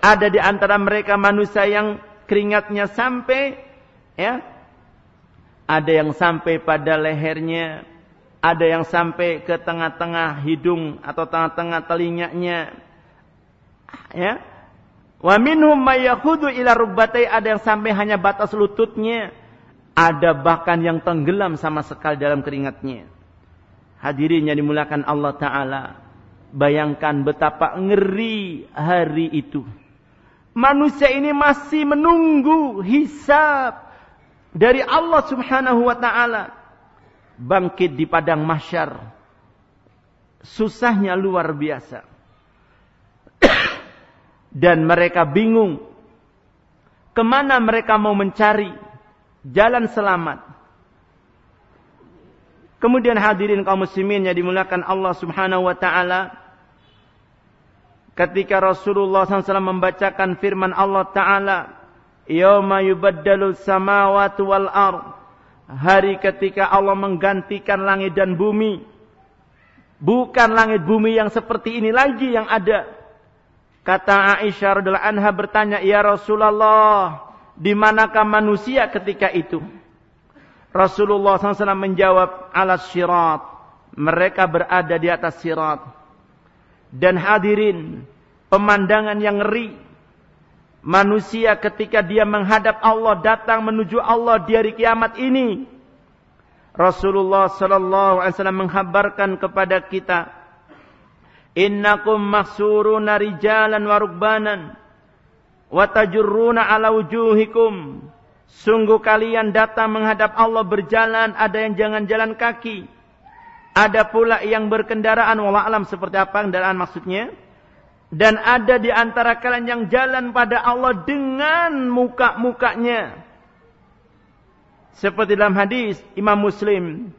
Ada di antara mereka manusia yang keringatnya sampai ya. Ada yang sampai pada lehernya, ada yang sampai ke tengah-tengah hidung atau tengah-tengah telinganya. Ya. Wa minhum may ila rubbatai ada yang sampai hanya batas lututnya. Ada bahkan yang tenggelam sama sekali dalam keringatnya. Hadirin yang dimulakan Allah Ta'ala. Bayangkan betapa ngeri hari itu. Manusia ini masih menunggu hisab dari Allah Subhanahu wa taala bangkit di padang mahsyar. Susahnya luar biasa. Dan mereka bingung. Ke mana mereka mau mencari jalan selamat. Kemudian hadirin kaum muslimin yang dimulakan Allah subhanahu wa ta'ala. Ketika Rasulullah SAW membacakan firman Allah Ta'ala. Yawma yubaddalu samawatu wal ardh hari ketika Allah menggantikan langit dan bumi. Bukan langit bumi yang seperti ini lagi yang ada. Kata Aisyah radhiallahu anha bertanya, "Ya Rasulullah, di manakah manusia ketika itu?" Rasulullah SAW menjawab, "Alas syirat." Mereka berada di atas sirat. Dan hadirin, pemandangan yang ngeri manusia ketika dia menghadap Allah datang menuju Allah di hari kiamat ini. Rasulullah sallallahu alaihi wasallam menghabarkan kepada kita, "Innakum mahsuruna rijalan wa rukbanan ala wujuhikum." Sungguh kalian datang menghadap Allah berjalan, ada yang jangan jalan kaki. Ada pula yang berkendaraan, wallah alam seperti apa kendaraan maksudnya dan ada di antara kalian yang jalan pada Allah dengan muka-mukanya. Seperti dalam hadis Imam Muslim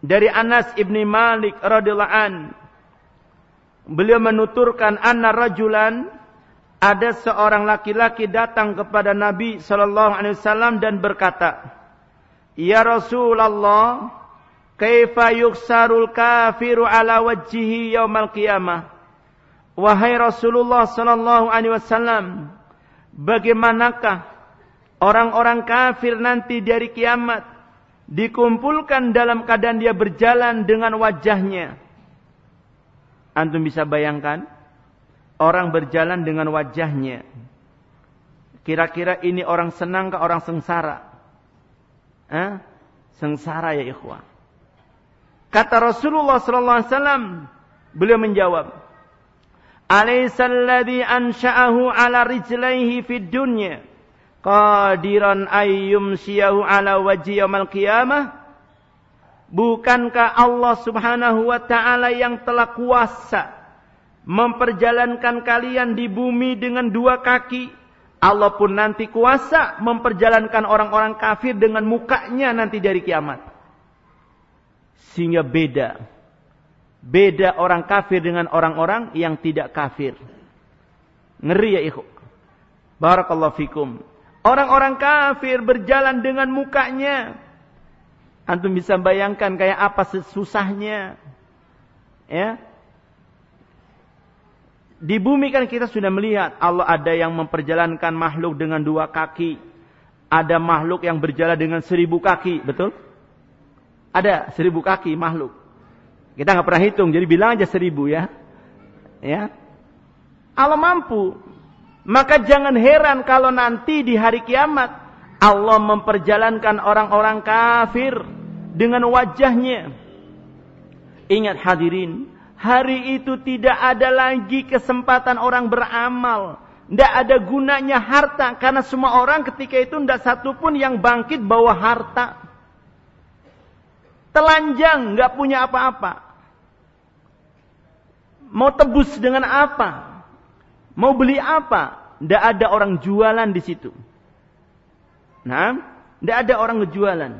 dari Anas ibni Malik radhiyallahu an. Beliau menuturkan anna rajulan ada seorang laki-laki datang kepada Nabi sallallahu alaihi wasallam dan berkata, "Ya Rasulullah, kaifa yuksarul kafiru ala wajhihi yaumal qiyamah?" Wahai Rasulullah sallallahu alaihi wasallam, bagaimanakah orang-orang kafir nanti dari kiamat dikumpulkan dalam keadaan dia berjalan dengan wajahnya? Antum bisa bayangkan orang berjalan dengan wajahnya. Kira-kira ini orang senang ke orang sengsara? Eh? Sengsara ya ikhwah. Kata Rasulullah sallallahu alaihi wasallam, beliau menjawab, Alaysa alladhi ansha'ahu ala rijlaihi fid dunya qadiran ayyum siyahu ala wajhi yaumil qiyamah Bukankah Allah subhanahu wa ta'ala yang telah kuasa memperjalankan kalian di bumi dengan dua kaki. Allah pun nanti kuasa memperjalankan orang-orang kafir dengan mukanya nanti dari kiamat. Sehingga beda. Beda orang kafir dengan orang-orang yang tidak kafir. Ngeri ya ikhwan. Barakallahu fikum. Orang-orang kafir berjalan dengan mukanya. Antum bisa bayangkan kayak apa susahnya. Ya. Di bumi kan kita sudah melihat Allah ada yang memperjalankan makhluk dengan dua kaki. Ada makhluk yang berjalan dengan seribu kaki, betul? Ada seribu kaki makhluk. Kita nggak pernah hitung, jadi bilang aja seribu ya. Ya, Allah mampu. Maka jangan heran kalau nanti di hari kiamat Allah memperjalankan orang-orang kafir dengan wajahnya. Ingat hadirin, hari itu tidak ada lagi kesempatan orang beramal. Tidak ada gunanya harta karena semua orang ketika itu tidak satu pun yang bangkit bawa harta. Telanjang, nggak punya apa-apa. Mau tebus dengan apa? Mau beli apa? Tidak ada orang jualan di situ. Nah, tidak ada orang ngejualan.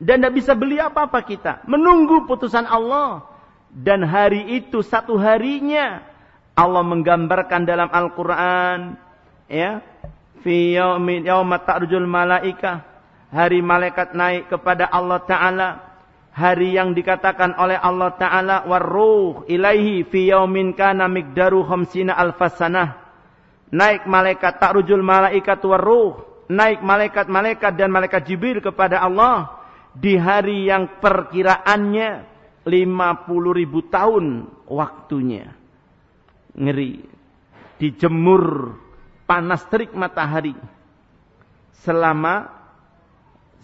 Dan tidak bisa beli apa-apa kita. Menunggu putusan Allah. Dan hari itu satu harinya Allah menggambarkan dalam Al-Quran. Ya. Fi yawmin yawma ta'rujul malaikah. Hari malaikat naik kepada Allah Ta'ala hari yang dikatakan oleh Allah Ta'ala warruh ilaihi fi yaumin kana migdaru khamsina alfasanah. Naik malaikat ta'rujul malaikat warruh. Naik malaikat-malaikat dan malaikat Jibril kepada Allah. Di hari yang perkiraannya 50 ribu tahun waktunya. Ngeri. Dijemur panas terik matahari. Selama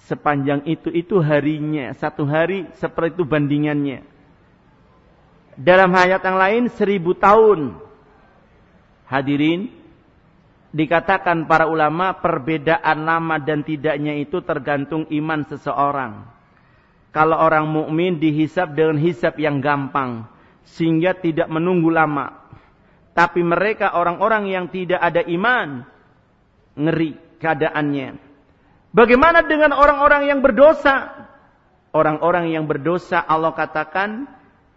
sepanjang itu itu harinya. Satu hari seperti itu bandingannya. Dalam hayat yang lain seribu tahun. Hadirin dikatakan para ulama perbedaan lama dan tidaknya itu tergantung iman seseorang. Kalau orang mukmin dihisap dengan hisap yang gampang sehingga tidak menunggu lama. Tapi mereka orang-orang yang tidak ada iman ngeri keadaannya Bagaimana dengan orang-orang yang berdosa? Orang-orang yang berdosa Allah katakan,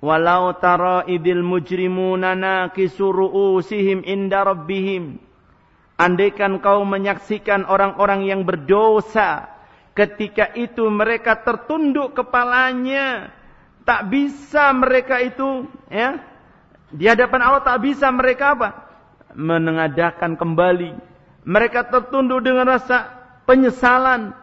"Walau tara idil mujrimuna nakisu ru'usihim inda rabbihim." Andaikan kau menyaksikan orang-orang yang berdosa, ketika itu mereka tertunduk kepalanya, tak bisa mereka itu ya di hadapan Allah tak bisa mereka apa? menengadakan kembali. Mereka tertunduk dengan rasa penyesalan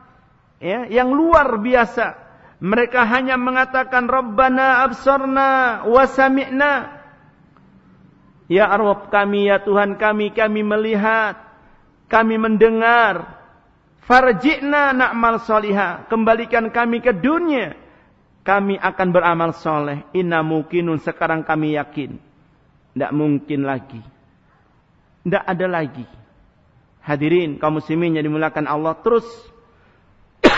ya, yang luar biasa. Mereka hanya mengatakan Rabbana absarna wa sami'na. Ya Rabb kami, ya Tuhan kami, kami melihat, kami mendengar. Farji'na na'mal solihah. Kembalikan kami ke dunia. Kami akan beramal soleh. Inna mungkinun sekarang kami yakin. Tidak mungkin lagi. Tidak ada lagi. Hadirin kaum muslimin yang dimulakan Allah terus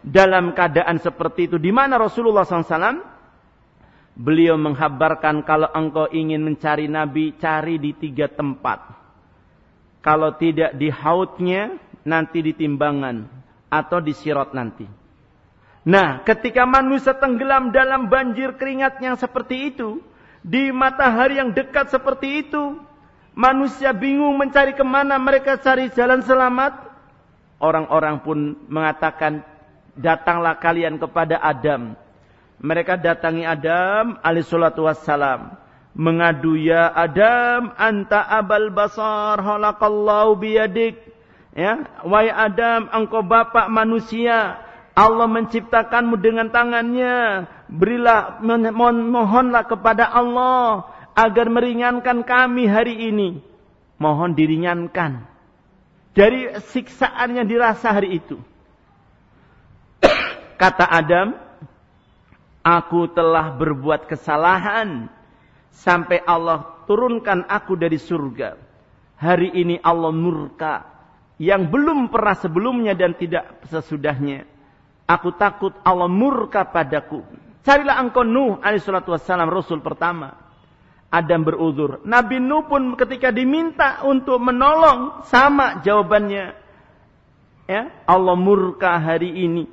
dalam keadaan seperti itu di mana Rasulullah SAW beliau menghabarkan kalau engkau ingin mencari Nabi cari di tiga tempat. Kalau tidak di hautnya nanti di timbangan atau di sirot nanti. Nah ketika manusia tenggelam dalam banjir keringat yang seperti itu di matahari yang dekat seperti itu Manusia bingung mencari ke mana mereka cari jalan selamat. Orang-orang pun mengatakan, datanglah kalian kepada Adam. Mereka datangi Adam alaihissalatu wassalam. Mengadu ya Adam, anta abal basar halakallahu biyadik. Ya, wahai Adam, engkau bapak manusia. Allah menciptakanmu dengan tangannya. Berilah, mohonlah kepada Allah agar meringankan kami hari ini. Mohon diringankan dari siksaan yang dirasa hari itu. Kata Adam, aku telah berbuat kesalahan sampai Allah turunkan aku dari surga. Hari ini Allah murka yang belum pernah sebelumnya dan tidak sesudahnya. Aku takut Allah murka padaku. Carilah engkau Nuh alaihissalatu wassalam Rasul pertama. Adam beruzur. Nabi Nuh pun ketika diminta untuk menolong sama jawabannya. Ya, Allah murka hari ini.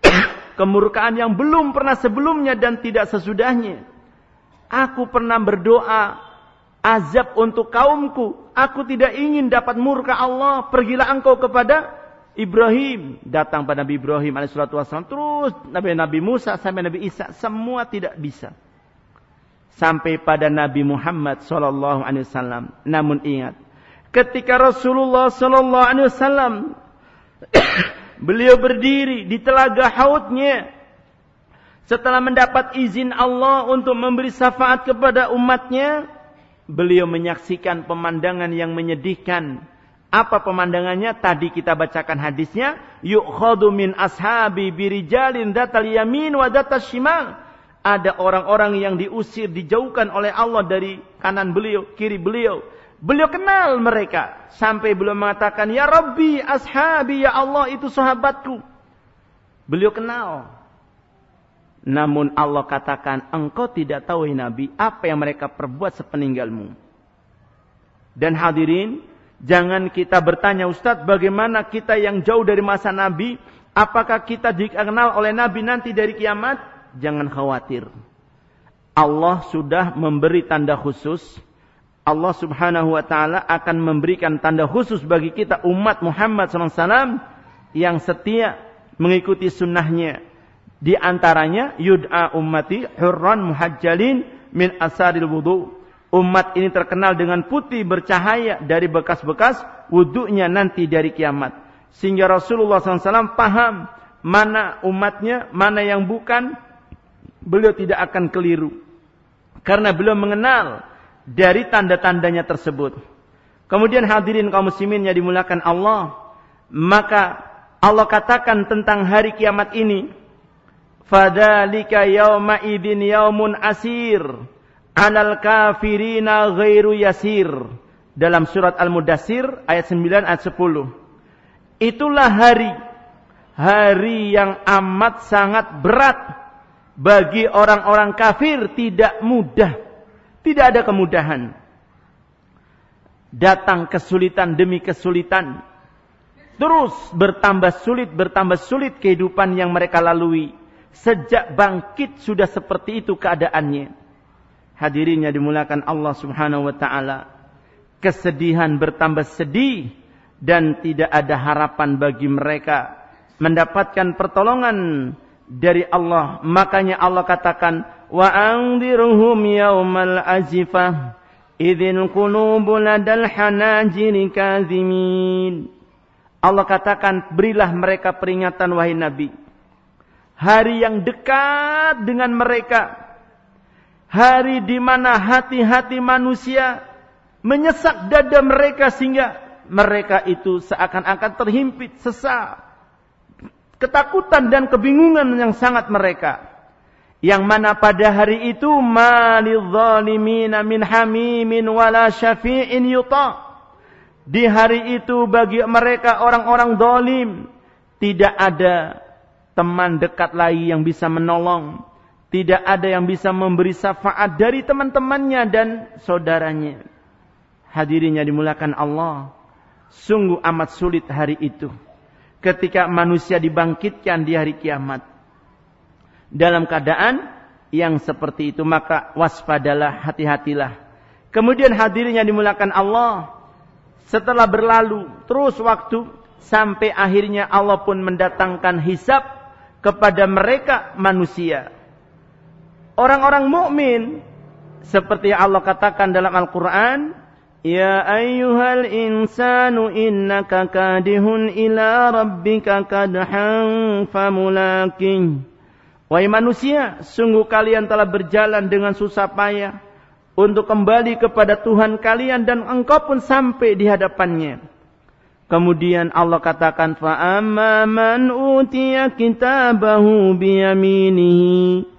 Kemurkaan yang belum pernah sebelumnya dan tidak sesudahnya. Aku pernah berdoa azab untuk kaumku. Aku tidak ingin dapat murka Allah. Pergilah engkau kepada Ibrahim datang pada Nabi Ibrahim wassalam terus Nabi Nabi Musa sampai Nabi Isa semua tidak bisa sampai pada Nabi Muhammad sallallahu alaihi wasallam namun ingat ketika Rasulullah sallallahu alaihi wasallam beliau berdiri di telaga hautnya setelah mendapat izin Allah untuk memberi syafaat kepada umatnya beliau menyaksikan pemandangan yang menyedihkan apa pemandangannya? Tadi kita bacakan hadisnya. Yu'khadu min ashabi birijalin datal yamin wa. Ada orang-orang yang diusir, dijauhkan oleh Allah dari kanan beliau, kiri beliau. Beliau kenal mereka. Sampai beliau mengatakan, Ya Rabbi, ashabi, ya Allah, itu sahabatku. Beliau kenal. Namun Allah katakan, engkau tidak tahu, Nabi, apa yang mereka perbuat sepeninggalmu. Dan hadirin, Jangan kita bertanya, Ustadz, bagaimana kita yang jauh dari masa Nabi, apakah kita dikenal oleh Nabi nanti dari kiamat? Jangan khawatir. Allah sudah memberi tanda khusus. Allah subhanahu wa ta'ala akan memberikan tanda khusus bagi kita umat Muhammad SAW yang setia mengikuti sunnahnya. Di antaranya, yud'a ummati hurran muhajjalin min asaril wudu' umat ini terkenal dengan putih bercahaya dari bekas-bekas wudhunya nanti dari kiamat. Sehingga Rasulullah SAW paham mana umatnya, mana yang bukan. Beliau tidak akan keliru. Karena beliau mengenal dari tanda-tandanya tersebut. Kemudian hadirin kaum muslimin yang dimulakan Allah. Maka Allah katakan tentang hari kiamat ini. Fadalika yawma idin yaumun asir alal kafirina ghairu yasir dalam surat Al-Mudassir ayat 9 ayat 10. Itulah hari hari yang amat sangat berat bagi orang-orang kafir tidak mudah. Tidak ada kemudahan. Datang kesulitan demi kesulitan. Terus bertambah sulit, bertambah sulit kehidupan yang mereka lalui. Sejak bangkit sudah seperti itu keadaannya Hadirin yang dimulakan Allah Subhanahu wa taala. Kesedihan bertambah sedih dan tidak ada harapan bagi mereka mendapatkan pertolongan dari Allah. Makanya Allah katakan, "Wa anzirhum yaumal azifah idzil qulubu ladal hanajiri kazimin." Allah katakan, "Berilah mereka peringatan wahai Nabi." Hari yang dekat dengan mereka Hari di mana hati-hati manusia menyesak dada mereka sehingga mereka itu seakan-akan terhimpit, sesak, ketakutan dan kebingungan yang sangat mereka. Yang mana pada hari itu malidzalimina min hamimin wala syafi'in yuta. Di hari itu bagi mereka orang-orang dolim tidak ada teman dekat lagi yang bisa menolong tidak ada yang bisa memberi syafaat dari teman-temannya dan saudaranya. Hadirinya dimulakan Allah. Sungguh amat sulit hari itu. Ketika manusia dibangkitkan di hari kiamat. Dalam keadaan yang seperti itu. Maka waspadalah, hati-hatilah. Kemudian hadirinya dimulakan Allah. Setelah berlalu terus waktu. Sampai akhirnya Allah pun mendatangkan hisab kepada mereka manusia orang-orang mukmin seperti Allah katakan dalam Al-Qur'an, "Ya ayyuhal insanu innaka kadihun ila rabbika kadhan famulaqih." Wahai manusia, sungguh kalian telah berjalan dengan susah payah untuk kembali kepada Tuhan kalian dan engkau pun sampai di hadapannya. Kemudian Allah katakan, "Fa man utiya kitabahu biyaminihi."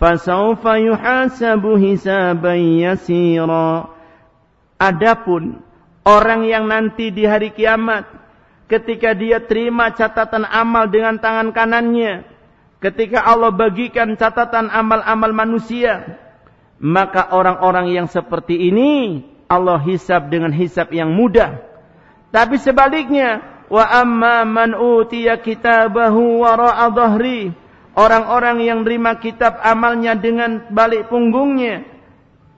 fasaufa yuhasabu hisaban yasira. Adapun orang yang nanti di hari kiamat ketika dia terima catatan amal dengan tangan kanannya, ketika Allah bagikan catatan amal-amal manusia, maka orang-orang yang seperti ini Allah hisab dengan hisab yang mudah. Tapi sebaliknya, wa amma man utiya kitabahu wara'a orang-orang yang terima kitab amalnya dengan balik punggungnya,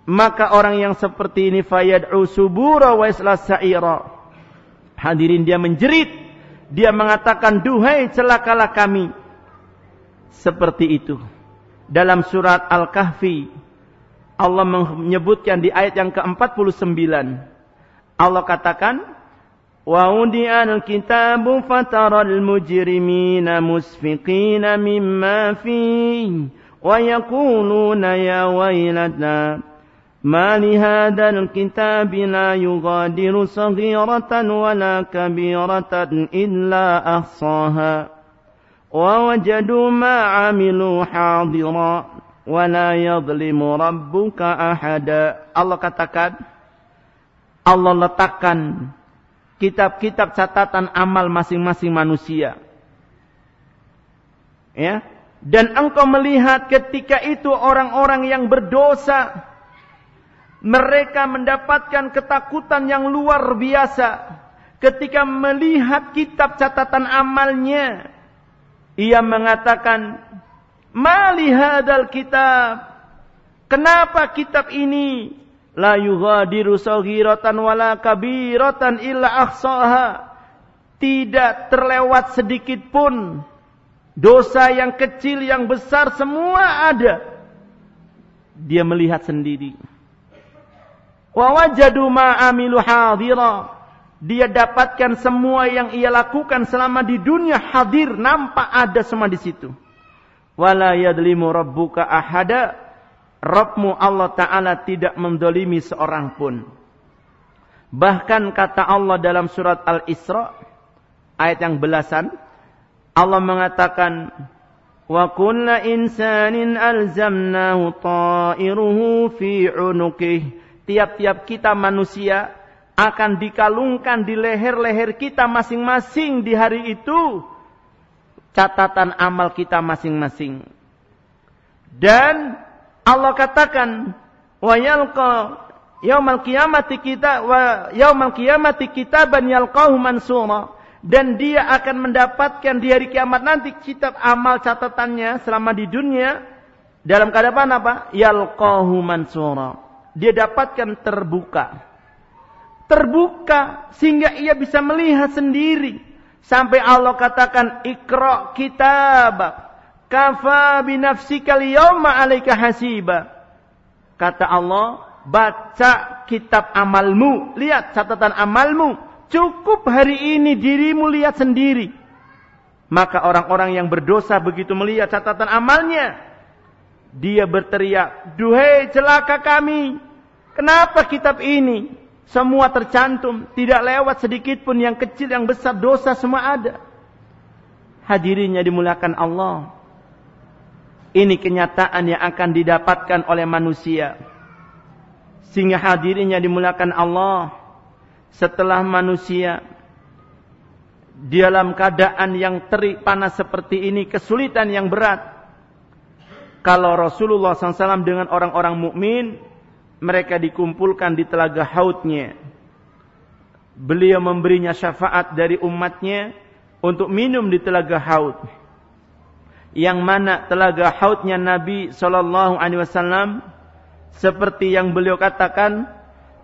maka orang yang seperti ini fayad'u subura wa isla sa'ira Hadirin dia menjerit. Dia mengatakan, duhai celakalah kami. Seperti itu. Dalam surat Al-Kahfi. Allah menyebutkan di ayat yang ke-49. Allah katakan, وَوُدِعَ الْكِتَابُ فَتَرَى الْمُجْرِمِينَ مُسْفِقِينَ مِمَّا فِيهِ وَيَقُولُونَ يَا وَيْلَتَنَا ما لهذا الكتاب لا يغادر صغيرة ولا كبيرة إلا أحصاها ووجدوا ما عملوا حاضرا ولا يظلم ربك أحدا Allah katakan Allah letakkan kitab-kitab catatan amal masing-masing manusia ya dan engkau melihat ketika itu orang-orang yang berdosa mereka mendapatkan ketakutan yang luar biasa ketika melihat kitab catatan amalnya. Ia mengatakan, "Mali hadzal kitab? Kenapa kitab ini la yughadiru saghiratan wala kabiratan illa ahsaha?" Tidak terlewat sedikit pun dosa yang kecil yang besar semua ada. Dia melihat sendiri. Wa wajadu ma amilu hadira. Dia dapatkan semua yang ia lakukan selama di dunia hadir, nampak ada semua di situ. Wala yadlimu rabbuka ahada. Rabbmu Allah Ta'ala tidak mendolimi seorang pun. Bahkan kata Allah dalam surat Al-Isra, ayat yang belasan, Allah mengatakan, Wa kulla insanin alzamnahu ta'iruhu fi unuqih tiap-tiap kita manusia akan dikalungkan di leher-leher kita masing-masing di hari itu catatan amal kita masing-masing. Dan Allah katakan wa yalqa yaumal qiyamati kita wa yaumal qiyamati kitaban yalqahu mansura dan dia akan mendapatkan di hari kiamat nanti kitab amal catatannya selama di dunia dalam keadaan apa? Yalqahu mansura dia dapatkan terbuka. Terbuka sehingga ia bisa melihat sendiri. Sampai Allah katakan ikra kitabak. Kafa binafsikal yawma alaika hasiba. Kata Allah, baca kitab amalmu. Lihat catatan amalmu. Cukup hari ini dirimu lihat sendiri. Maka orang-orang yang berdosa begitu melihat catatan amalnya, dia berteriak, Duhai celaka kami. Kenapa kitab ini? Semua tercantum. Tidak lewat sedikit pun yang kecil, yang besar, dosa semua ada. Hadirinya dimulakan Allah. Ini kenyataan yang akan didapatkan oleh manusia. Sehingga hadirinya dimulakan Allah. Setelah manusia dalam keadaan yang terik panas seperti ini, kesulitan yang berat, kalau Rasulullah SAW dengan orang-orang mukmin mereka dikumpulkan di telaga hautnya. Beliau memberinya syafaat dari umatnya untuk minum di telaga haut. Yang mana telaga hautnya Nabi Sallallahu Alaihi Wasallam seperti yang beliau katakan,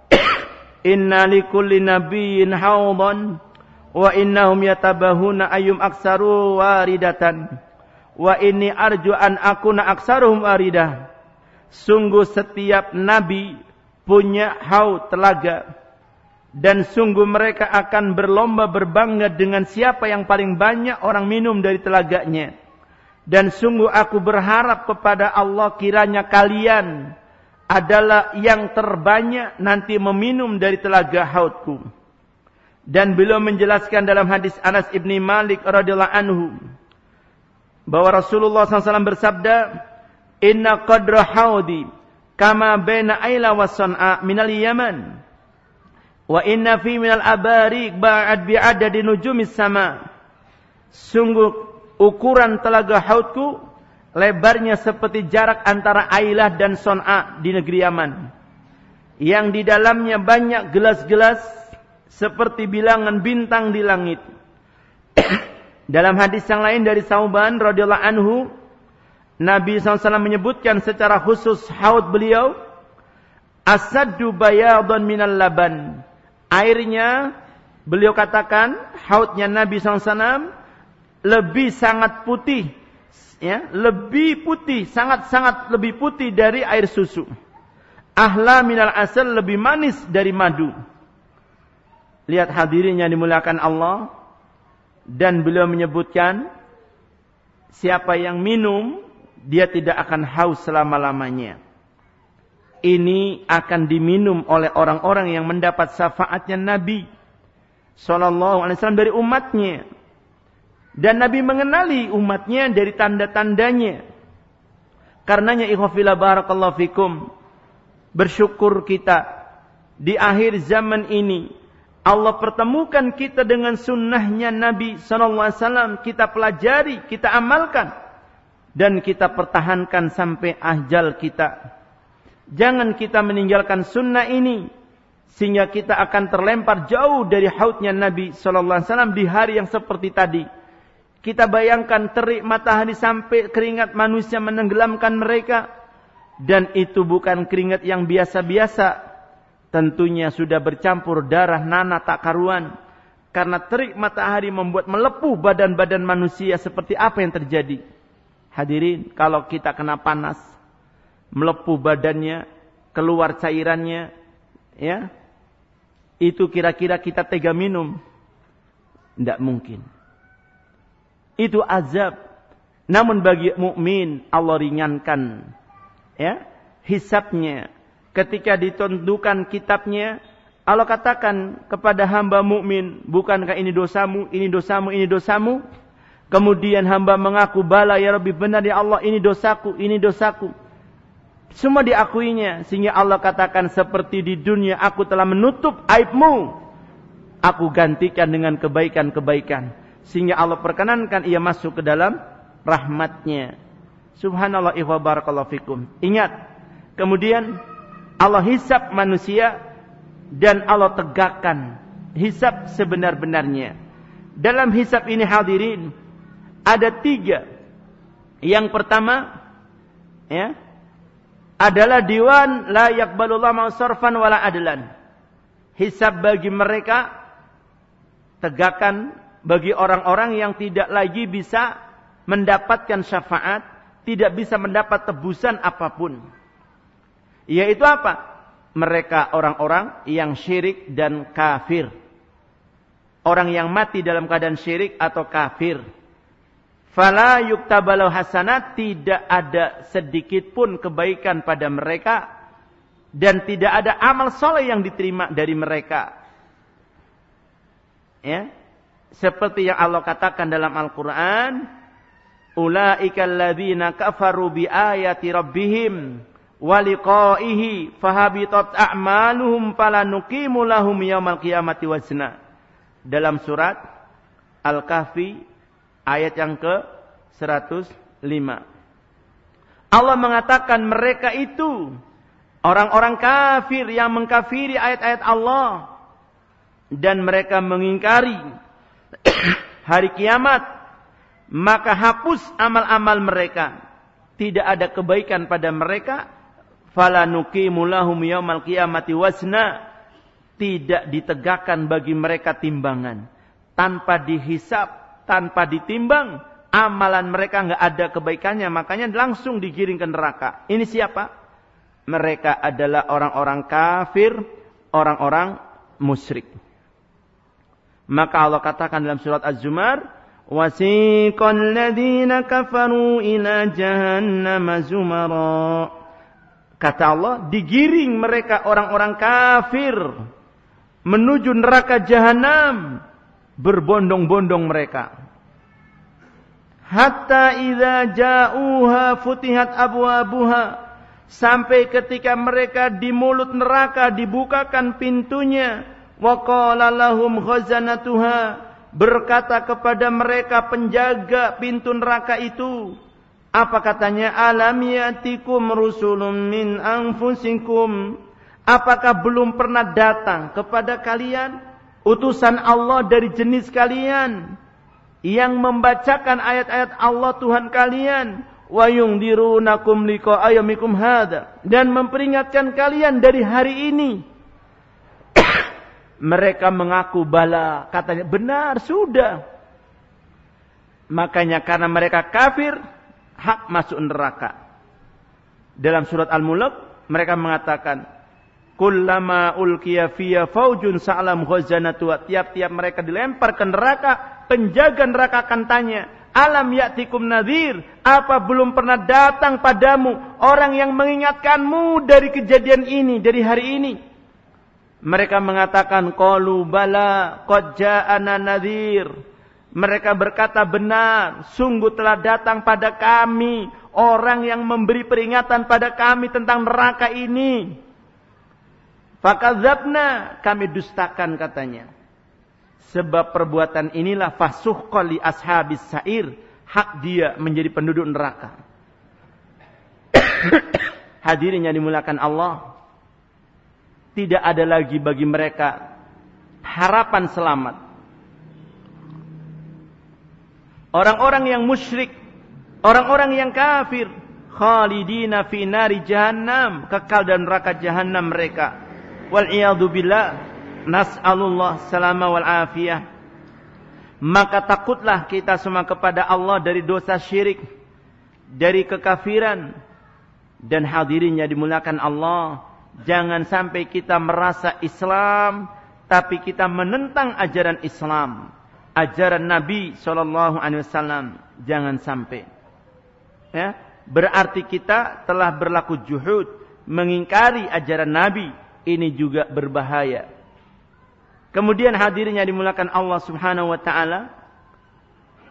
Inna likulli haudan wa innahum yatabahuna ayyum aksaru waridatan wa ini arju an akuna aksaruhum aridah. Sungguh setiap nabi punya haud telaga dan sungguh mereka akan berlomba berbangga dengan siapa yang paling banyak orang minum dari telaganya. Dan sungguh aku berharap kepada Allah kiranya kalian adalah yang terbanyak nanti meminum dari telaga haudku. Dan beliau menjelaskan dalam hadis Anas ibni Malik radhiyallahu anhu bahwa Rasulullah SAW bersabda, Inna qadra haudi kama baina Aila wa San'a minal Yaman. Wa inna fi minal abarik ba'ad bi'adadi nujumis sama. Sungguh ukuran telaga hautku lebarnya seperti jarak antara Ailah dan Son'a di negeri Yaman. Yang di dalamnya banyak gelas-gelas seperti bilangan bintang di langit. Dalam hadis yang lain dari Sauban radhiyallahu anhu, Nabi SAW menyebutkan secara khusus haud beliau, Asaddu bayadun minal laban. Airnya beliau katakan hautnya Nabi SAW lebih sangat putih ya lebih putih sangat-sangat lebih putih dari air susu. Ahla minal asal lebih manis dari madu. Lihat hadirin yang dimuliakan Allah dan beliau menyebutkan siapa yang minum dia tidak akan haus selama-lamanya ini akan diminum oleh orang-orang yang mendapat syafaatnya Nabi Sallallahu Alaihi Wasallam dari umatnya. Dan Nabi mengenali umatnya dari tanda-tandanya. Karenanya ikhwafila barakallahu fikum. Bersyukur kita di akhir zaman ini Allah pertemukan kita dengan sunnahnya Nabi Wasallam. Kita pelajari, kita amalkan. Dan kita pertahankan sampai ajal kita. Jangan kita meninggalkan sunnah ini sehingga kita akan terlempar jauh dari hautnya Nabi Wasallam di hari yang seperti tadi. Kita bayangkan terik matahari sampai keringat manusia menenggelamkan mereka dan itu bukan keringat yang biasa-biasa. Tentunya sudah bercampur darah nana tak karuan. Karena terik matahari membuat melepuh badan-badan manusia seperti apa yang terjadi. Hadirin, kalau kita kena panas, melepuh badannya, keluar cairannya, ya. Itu kira-kira kita tega minum. Tidak mungkin. Itu azab. Namun bagi mukmin Allah ringankan ya hisapnya. Ketika ditentukan kitabnya, Allah katakan kepada hamba mukmin, bukankah ini dosamu, ini dosamu, ini dosamu? Kemudian hamba mengaku bala ya Rabbi benar ya Allah ini dosaku, ini dosaku. Semua diakuinya. Sehingga Allah katakan seperti di dunia aku telah menutup aibmu. Aku gantikan dengan kebaikan-kebaikan. Sehingga Allah perkenankan ia masuk ke dalam rahmatnya. Subhanallah ihwa barakallahu fikum. Ingat. Kemudian Allah hisap manusia dan Allah tegakkan hisap sebenar-benarnya. Dalam hisap ini hadirin ada tiga. Yang pertama, ya, adalah diwan la yakbalullah ma'sarfan wala adlan. Hisab bagi mereka tegakkan bagi orang-orang yang tidak lagi bisa mendapatkan syafaat, tidak bisa mendapat tebusan apa pun. Yaitu apa? Mereka orang-orang yang syirik dan kafir. Orang yang mati dalam keadaan syirik atau kafir Fala yuktabalu hasanat tidak ada sedikit pun kebaikan pada mereka dan tidak ada amal soleh yang diterima dari mereka. Ya, seperti yang Allah katakan dalam Al-Quran, Ulaika alladzina kafaru bi ayati rabbihim wa liqa'ihi fahabitat a'maluhum fala nuqimu lahum yaumal qiyamati wazna. Dalam surat Al-Kahfi Ayat yang ke 105. Allah mengatakan mereka itu orang-orang kafir yang mengkafiri ayat-ayat Allah dan mereka mengingkari hari kiamat maka hapus amal-amal mereka tidak ada kebaikan pada mereka fala nuqimu lahum yaumal qiyamati wasna tidak ditegakkan bagi mereka timbangan tanpa dihisap tanpa ditimbang, amalan mereka nggak ada kebaikannya, makanya langsung digiring ke neraka. Ini siapa? Mereka adalah orang-orang kafir, orang-orang musyrik. Maka Allah katakan dalam surat Az-Zumar, "Wasiqal ladzina kafaru ila jahannam zumara." Kata Allah, digiring mereka orang-orang kafir menuju neraka jahanam berbondong-bondong mereka. Hatta idza ja'uha futihat abwabuha sampai ketika mereka di mulut neraka dibukakan pintunya Wa qala lahum khazanatuha berkata kepada mereka penjaga pintu neraka itu apa katanya? Alam yatikum rusulun min anfusikum. Apakah belum pernah datang kepada kalian utusan Allah dari jenis kalian yang membacakan ayat-ayat Allah Tuhan kalian? Wa yungdirunakum liqa ayamikum hada dan memperingatkan kalian dari hari ini. Mereka mengaku bala. Katanya benar sudah. Makanya karena mereka kafir hak masuk neraka dalam surat al-mulk mereka mengatakan kullama ulqiya fiyya faujun sa'lam khazanatu tiap-tiap mereka dilempar ke neraka penjaga neraka akan tanya Alam yaktikum nadhir. Apa belum pernah datang padamu orang yang mengingatkanmu dari kejadian ini, dari hari ini? Mereka mengatakan qalu bala qad ja'ana nadhir. Mereka berkata benar, sungguh telah datang pada kami orang yang memberi peringatan pada kami tentang neraka ini. Fakadzabna, kami dustakan katanya. Sebab perbuatan inilah fasuh li ashabis sair. Hak dia menjadi penduduk neraka. Hadirin yang dimulakan Allah. Tidak ada lagi bagi mereka harapan selamat. Orang-orang yang musyrik, orang-orang yang kafir, khalidina fi nari jahannam, kekal dan neraka jahannam mereka. Wal billah Nas'alullah salama wal afiyah. Maka takutlah kita semua kepada Allah dari dosa syirik, dari kekafiran, dan hadirinnya dimulakan Allah. Jangan sampai kita merasa Islam, tapi kita menentang ajaran Islam, ajaran Nabi Shallallahu Alaihi Wasallam. Jangan sampai. Ya, berarti kita telah berlaku juhud, mengingkari ajaran Nabi. Ini juga berbahaya. Kemudian hadirnya dimulakan Allah Subhanahu wa taala.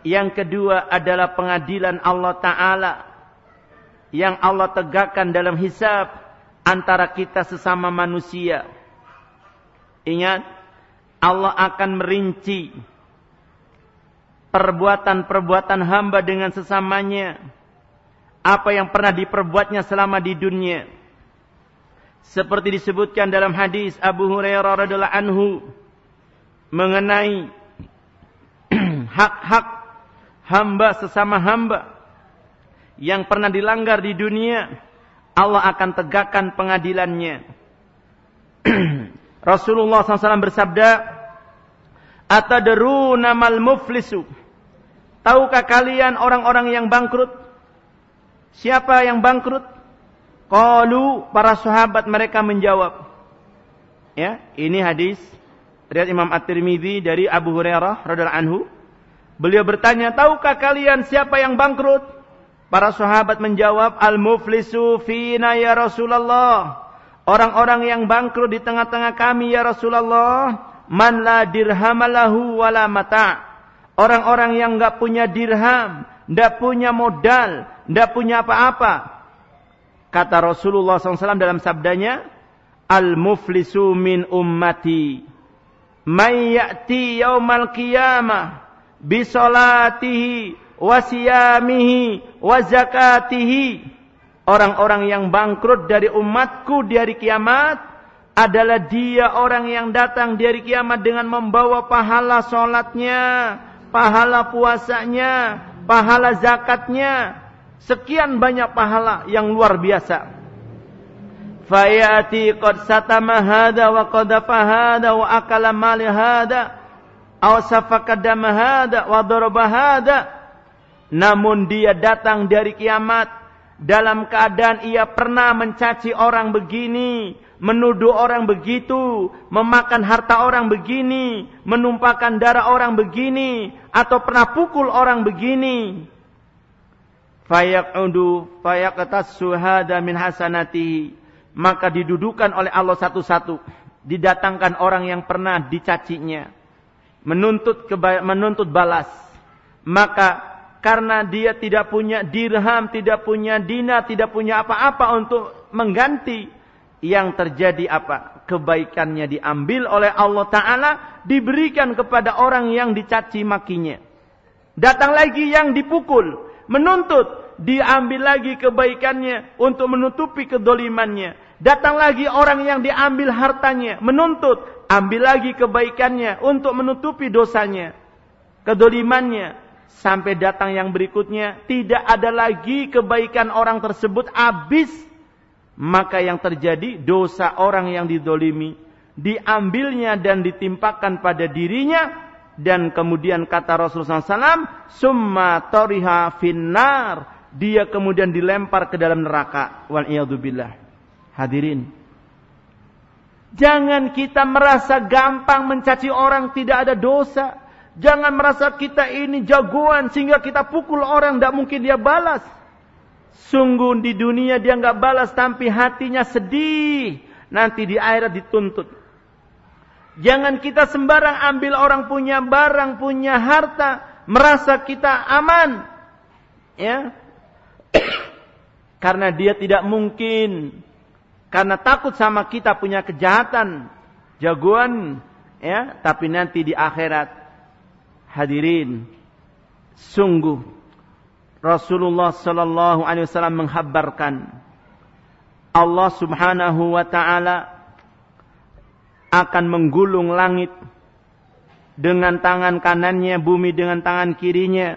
Yang kedua adalah pengadilan Allah taala yang Allah tegakkan dalam hisab antara kita sesama manusia. Ingat, Allah akan merinci perbuatan-perbuatan hamba dengan sesamanya. Apa yang pernah diperbuatnya selama di dunia. Seperti disebutkan dalam hadis Abu Hurairah radhiallahu anhu mengenai hak-hak hamba sesama hamba yang pernah dilanggar di dunia, Allah akan tegakkan pengadilannya. Rasulullah SAW bersabda, Atadruna mal muflisu. Tahukah kalian orang-orang yang bangkrut? Siapa yang bangkrut? Qalu para sahabat mereka menjawab. Ya, ini hadis Riat Imam At-Tirmidzi dari Abu Hurairah radhiyallahu anhu. Beliau bertanya, "Tahukah kalian siapa yang bangkrut?" Para sahabat menjawab, "Al-muflisu fina ya Rasulullah." Orang-orang yang bangkrut di tengah-tengah kami ya Rasulullah, man la dirhamalahu wala mata. Orang-orang yang enggak punya dirham, enggak punya modal, enggak punya apa-apa. Kata Rasulullah SAW dalam sabdanya, Al-muflisu min ummati. May ya'ti yaumal qiyamah bi salatihi wa siyamihi wa zakatihi. Orang-orang yang bangkrut dari umatku di hari kiamat adalah dia orang yang datang di hari kiamat dengan membawa pahala solatnya, pahala puasanya, pahala zakatnya, sekian banyak pahala yang luar biasa. Fayati qad satama hada wa qadafa hada wa akala mali hada. Aw safaka dama hada wa daraba hada. Namun dia datang dari kiamat. Dalam keadaan ia pernah mencaci orang begini, menuduh orang begitu, memakan harta orang begini, menumpahkan darah orang begini, atau pernah pukul orang begini. Fayaqudu fayaqtas suhada min hasanatihi maka didudukan oleh Allah satu-satu. Didatangkan orang yang pernah dicacinya. Menuntut menuntut balas. Maka karena dia tidak punya dirham, tidak punya dina, tidak punya apa-apa untuk mengganti yang terjadi apa? kebaikannya diambil oleh Allah Ta'ala, diberikan kepada orang yang dicaci makinya. Datang lagi yang dipukul, menuntut, diambil lagi kebaikannya untuk menutupi kedolimannya. Datang lagi orang yang diambil hartanya, menuntut, ambil lagi kebaikannya untuk menutupi dosanya, kedolimannya. Sampai datang yang berikutnya, tidak ada lagi kebaikan orang tersebut habis maka yang terjadi dosa orang yang didolimi diambilnya dan ditimpakan pada dirinya. Dan kemudian kata Rasulullah SAW summa toriha finnar. Dia kemudian dilempar ke dalam neraka. Wal hadirin jangan kita merasa gampang mencaci orang tidak ada dosa. Jangan merasa kita ini jagoan sehingga kita pukul orang tidak mungkin dia balas Sungguh di dunia dia nggak balas tapi hatinya sedih. Nanti di akhirat dituntut. Jangan kita sembarang ambil orang punya barang, punya harta, merasa kita aman. Ya. karena dia tidak mungkin karena takut sama kita punya kejahatan, jagoan, ya, tapi nanti di akhirat hadirin sungguh Rasulullah sallallahu alaihi wasallam menghabarkan Allah Subhanahu wa taala akan menggulung langit dengan tangan kanannya, bumi dengan tangan kirinya.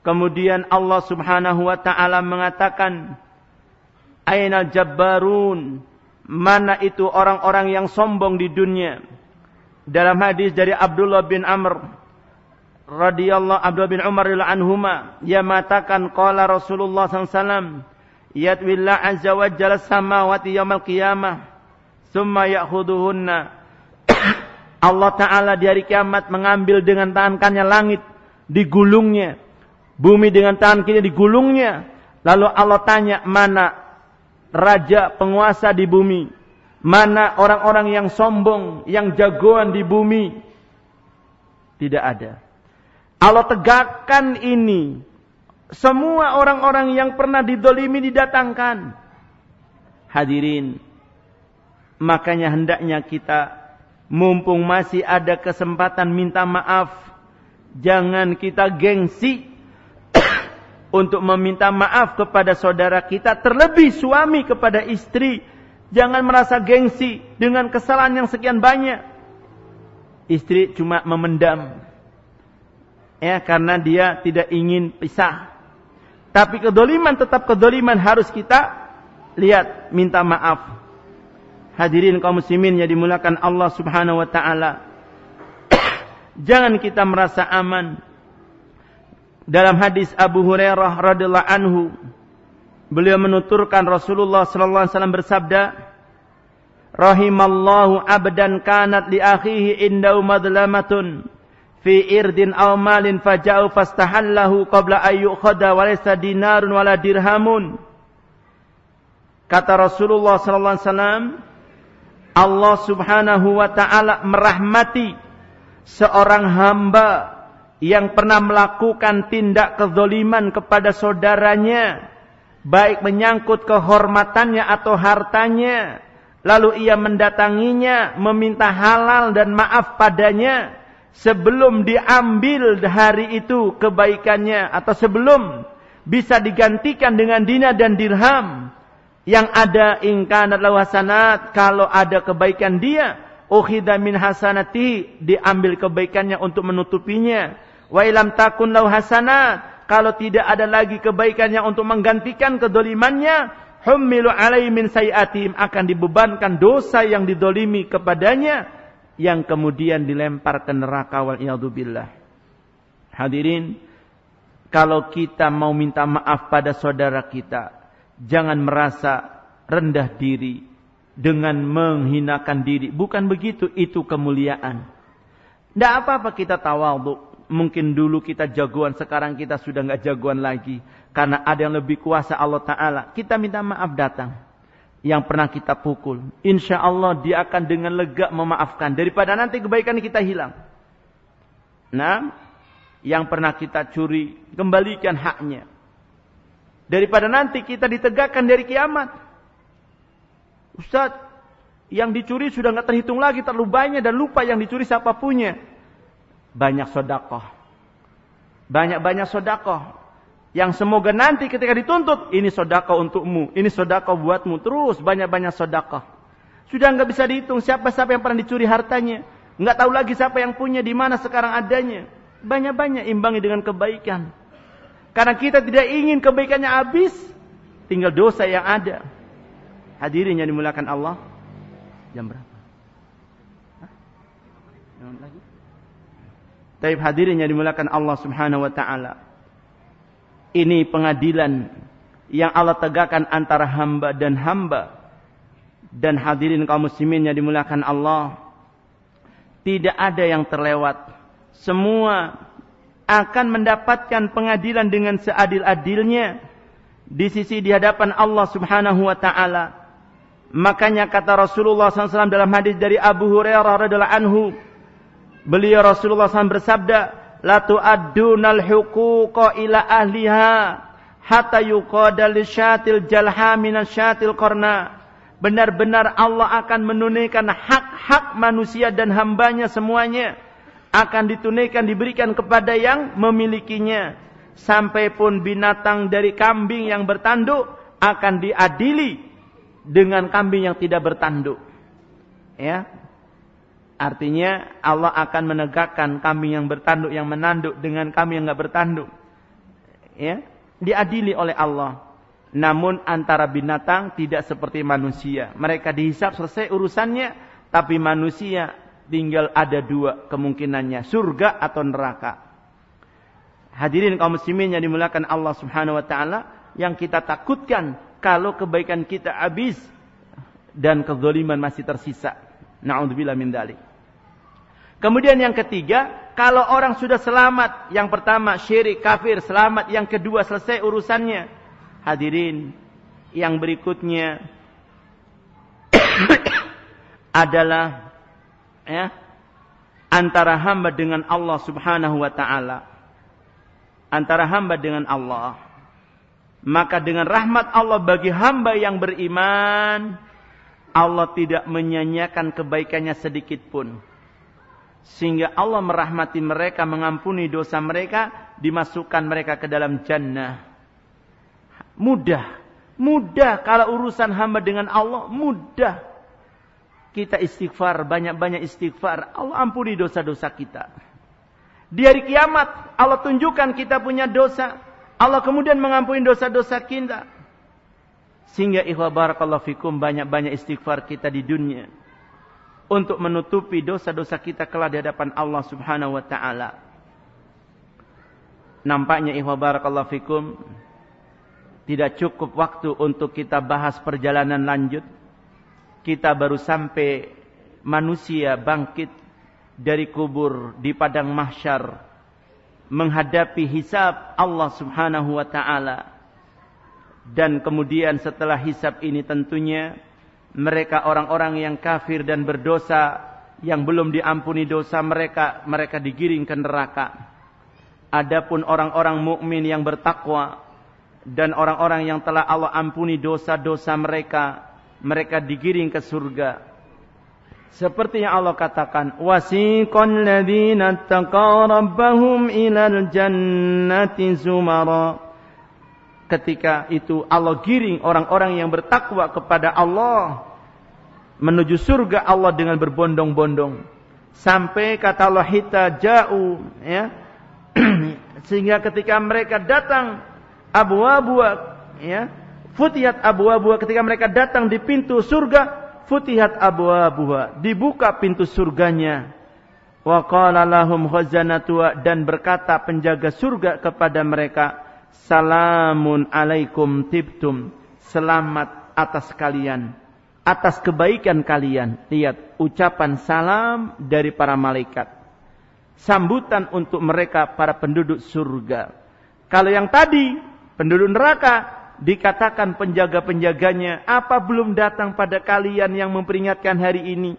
Kemudian Allah Subhanahu wa taala mengatakan, "Aina jabbarun?" Mana itu orang-orang yang sombong di dunia? Dalam hadis dari Abdullah bin Amr radhiyallahu Abdullah bin Umar radhiyallahu anhuma ia mengatakan qala Rasulullah SAW yatwillah azza wa jalla samawati yaumil qiyamah thumma ya'khuduhunna Allah taala di hari kiamat mengambil dengan tangan kanannya langit digulungnya. Bumi dengan tangan kiri digulungnya. Lalu Allah tanya mana raja penguasa di bumi? Mana orang-orang yang sombong yang jagoan di bumi? Tidak ada Allah tegakkan ini. Semua orang-orang yang pernah didolimi didatangkan. Hadirin. Makanya hendaknya kita mumpung masih ada kesempatan minta maaf. Jangan kita gengsi untuk meminta maaf kepada saudara kita. Terlebih suami kepada istri. Jangan merasa gengsi dengan kesalahan yang sekian banyak. Istri cuma memendam ya karena dia tidak ingin pisah. Tapi kedoliman tetap kedoliman harus kita lihat, minta maaf. Hadirin kaum muslimin yang dimulakan Allah Subhanahu wa taala. Jangan kita merasa aman. Dalam hadis Abu Hurairah radhiyallahu anhu, beliau menuturkan Rasulullah sallallahu alaihi wasallam bersabda, "Rahimallahu abdan kanat li akhihi indau madlamatun." Fi irdin aw malin faja'u fastahallahu qabla ayyukhada wa laysa dinarun wala dirhamun. Kata Rasulullah sallallahu alaihi wasallam Allah Subhanahu wa taala merahmati seorang hamba yang pernah melakukan tindak kezaliman kepada saudaranya baik menyangkut kehormatannya atau hartanya lalu ia mendatanginya meminta halal dan maaf padanya sebelum diambil hari itu kebaikannya atau sebelum bisa digantikan dengan dina dan dirham yang ada ingkanat lahu hasanat kalau ada kebaikan dia ukhidha min hasanati diambil kebaikannya untuk menutupinya. Wa ilam takun lahu hasanat kalau tidak ada lagi kebaikannya untuk menggantikan kedolimannya hummilu alaihi min sayatim akan dibebankan dosa yang didolimi kepadanya yang kemudian dilempar ke neraka wal billah. Hadirin, kalau kita mau minta maaf pada saudara kita, jangan merasa rendah diri dengan menghinakan diri. Bukan begitu, itu kemuliaan. Tidak apa-apa kita tawadhu. Mungkin dulu kita jagoan, sekarang kita sudah nggak jagoan lagi. Karena ada yang lebih kuasa Allah Ta'ala. Kita minta maaf datang yang pernah kita pukul. Insya Allah dia akan dengan lega memaafkan. Daripada nanti kebaikan kita hilang. Nah, yang pernah kita curi, kembalikan haknya. Daripada nanti kita ditegakkan dari kiamat. Ustaz, Yang dicuri sudah nggak terhitung lagi, terlalu banyak dan lupa yang dicuri siapa punya. Banyak sodakoh. Banyak-banyak sodakoh. Yang semoga nanti ketika dituntut, ini sodakoh untukmu, ini sodakoh buatmu. Terus banyak-banyak sodakoh. Sudah nggak bisa dihitung siapa-siapa yang pernah dicuri hartanya. Nggak tahu lagi siapa yang punya, di mana sekarang adanya. Banyak-banyak imbangi dengan kebaikan. Karena kita tidak ingin kebaikannya habis, tinggal dosa yang ada. Hadirin yang dimulakan Allah. Jam berapa? Hah? lagi? Taib hadirin yang dimulakan Allah Subhanahu wa taala. Ini pengadilan yang Allah tegakkan antara hamba dan hamba. Dan hadirin kaum muslimin yang dimulakan Allah. Tidak ada yang terlewat. Semua akan mendapatkan pengadilan dengan seadil-adilnya di sisi di hadapan Allah Subhanahu wa taala. Makanya kata Rasulullah SAW dalam hadis dari Abu Hurairah radhiallahu anhu, beliau Rasulullah SAW bersabda, la tu'addunal huquqa ila ahliha hatta yuqada lisyatil jalha minasyatil qarna. Benar-benar Allah akan menunaikan hak-hak manusia dan hambanya semuanya akan ditunaikan diberikan kepada yang memilikinya sampai pun binatang dari kambing yang bertanduk akan diadili dengan kambing yang tidak bertanduk. Ya. Artinya Allah akan menegakkan kambing yang bertanduk yang menanduk dengan kambing yang enggak bertanduk. Ya, diadili oleh Allah. Namun antara binatang tidak seperti manusia. Mereka dihisap selesai urusannya, tapi manusia tinggal ada dua kemungkinannya, surga atau neraka. Hadirin kaum muslimin yang dimuliakan Allah Subhanahu wa taala, yang kita takutkan kalau kebaikan kita habis dan kezaliman masih tersisa. Nauzubillah min dalik. Kemudian yang ketiga, kalau orang sudah selamat, yang pertama syirik, kafir, selamat, yang kedua selesai urusannya. Hadirin, yang berikutnya adalah ya antara hamba dengan Allah Subhanahu wa taala. Antara hamba dengan Allah. Maka dengan rahmat Allah bagi hamba yang beriman, Allah tidak menyanyiakan kebaikannya sedikit pun. Sehingga Allah merahmati mereka, mengampuni dosa mereka, dimasukkan mereka ke dalam jannah. Mudah. Mudah kalau urusan hamba dengan Allah, mudah. Kita istighfar, banyak-banyak istighfar. Allah ampuni dosa-dosa kita. Di hari kiamat, Allah tunjukkan kita punya dosa. Allah kemudian mengampuni dosa-dosa kita. Sehingga ikhwah barakallahu fikum banyak-banyak istighfar kita di dunia. Untuk menutupi dosa-dosa kita kelak di hadapan Allah subhanahu wa ta'ala. Nampaknya ikhwah barakallahu fikum. Tidak cukup waktu untuk kita bahas perjalanan lanjut. Kita baru sampai manusia bangkit dari kubur di padang mahsyar menghadapi hisab Allah Subhanahu wa taala. Dan kemudian setelah hisab ini tentunya mereka orang-orang yang kafir dan berdosa yang belum diampuni dosa mereka, mereka digiring ke neraka. Adapun orang-orang mukmin yang bertakwa dan orang-orang yang telah Allah ampuni dosa-dosa mereka, mereka digiring ke surga. Seperti yang Allah katakan, wasiqal ladzina taqaw ilal jannati zumara. Ketika itu Allah giring orang-orang yang bertakwa kepada Allah menuju surga Allah dengan berbondong-bondong. Sampai kata Allah hita ja'u ya. Sehingga ketika mereka datang abu-abu ya, futihat abu-abu ketika mereka datang di pintu surga futihat abwabuha, dibuka pintu surganya. Wa qala lahum dan berkata penjaga surga kepada mereka, "Salamun alaikum tibtum." Selamat atas kalian, atas kebaikan kalian. Lihat ucapan salam dari para malaikat. Sambutan untuk mereka para penduduk surga. Kalau yang tadi penduduk neraka dikatakan penjaga-penjaganya, apa belum datang pada kalian yang memperingatkan hari ini?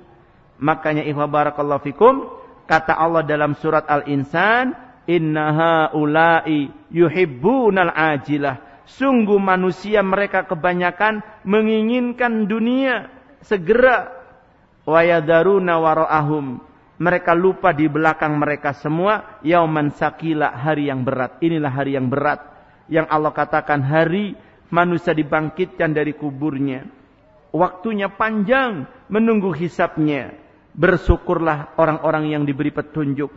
Makanya ihwa barakallahu fikum, kata Allah dalam surat Al-Insan, innaha ulai yuhibbunal ajilah. Sungguh manusia mereka kebanyakan menginginkan dunia segera. Wa yadaruna wara'ahum. Mereka lupa di belakang mereka semua yauman sakila hari yang berat. Inilah hari yang berat yang Allah katakan hari manusia dibangkitkan dari kuburnya. Waktunya panjang menunggu hisapnya. Bersyukurlah orang-orang yang diberi petunjuk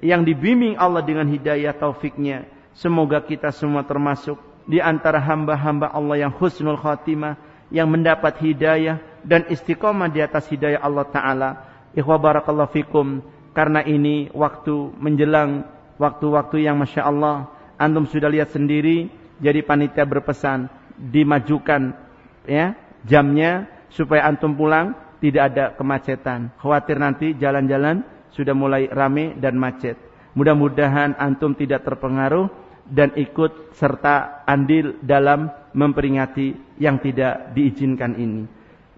yang dibimbing Allah dengan hidayah taufiknya. Semoga kita semua termasuk di antara hamba-hamba Allah yang husnul khatimah yang mendapat hidayah dan istiqomah di atas hidayah Allah taala. Ikhwa barakallahu fikum. Karena ini waktu menjelang waktu-waktu yang masya Allah. Antum sudah lihat sendiri jadi panitia berpesan dimajukan ya jamnya supaya antum pulang tidak ada kemacetan. Khawatir nanti jalan-jalan sudah mulai rame dan macet. Mudah-mudahan antum tidak terpengaruh dan ikut serta andil dalam memperingati yang tidak diizinkan ini.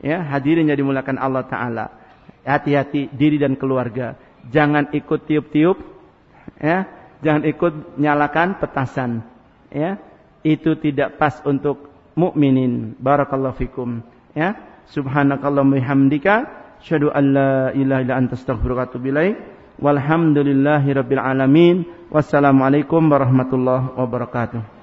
Ya, hadirin yang dimulakan Allah taala. Hati-hati diri dan keluarga. Jangan ikut tiup-tiup ya, jangan ikut nyalakan petasan. Ya, itu tidak pas untuk mukminin. Barakallahu fikum. Ya, subhanakallahumma bihamdika asyhadu an la ilaha illa anta astaghfiruka wa atubu ilaik. Walhamdulillahirabbil alamin. Wassalamualaikum warahmatullahi wabarakatuh.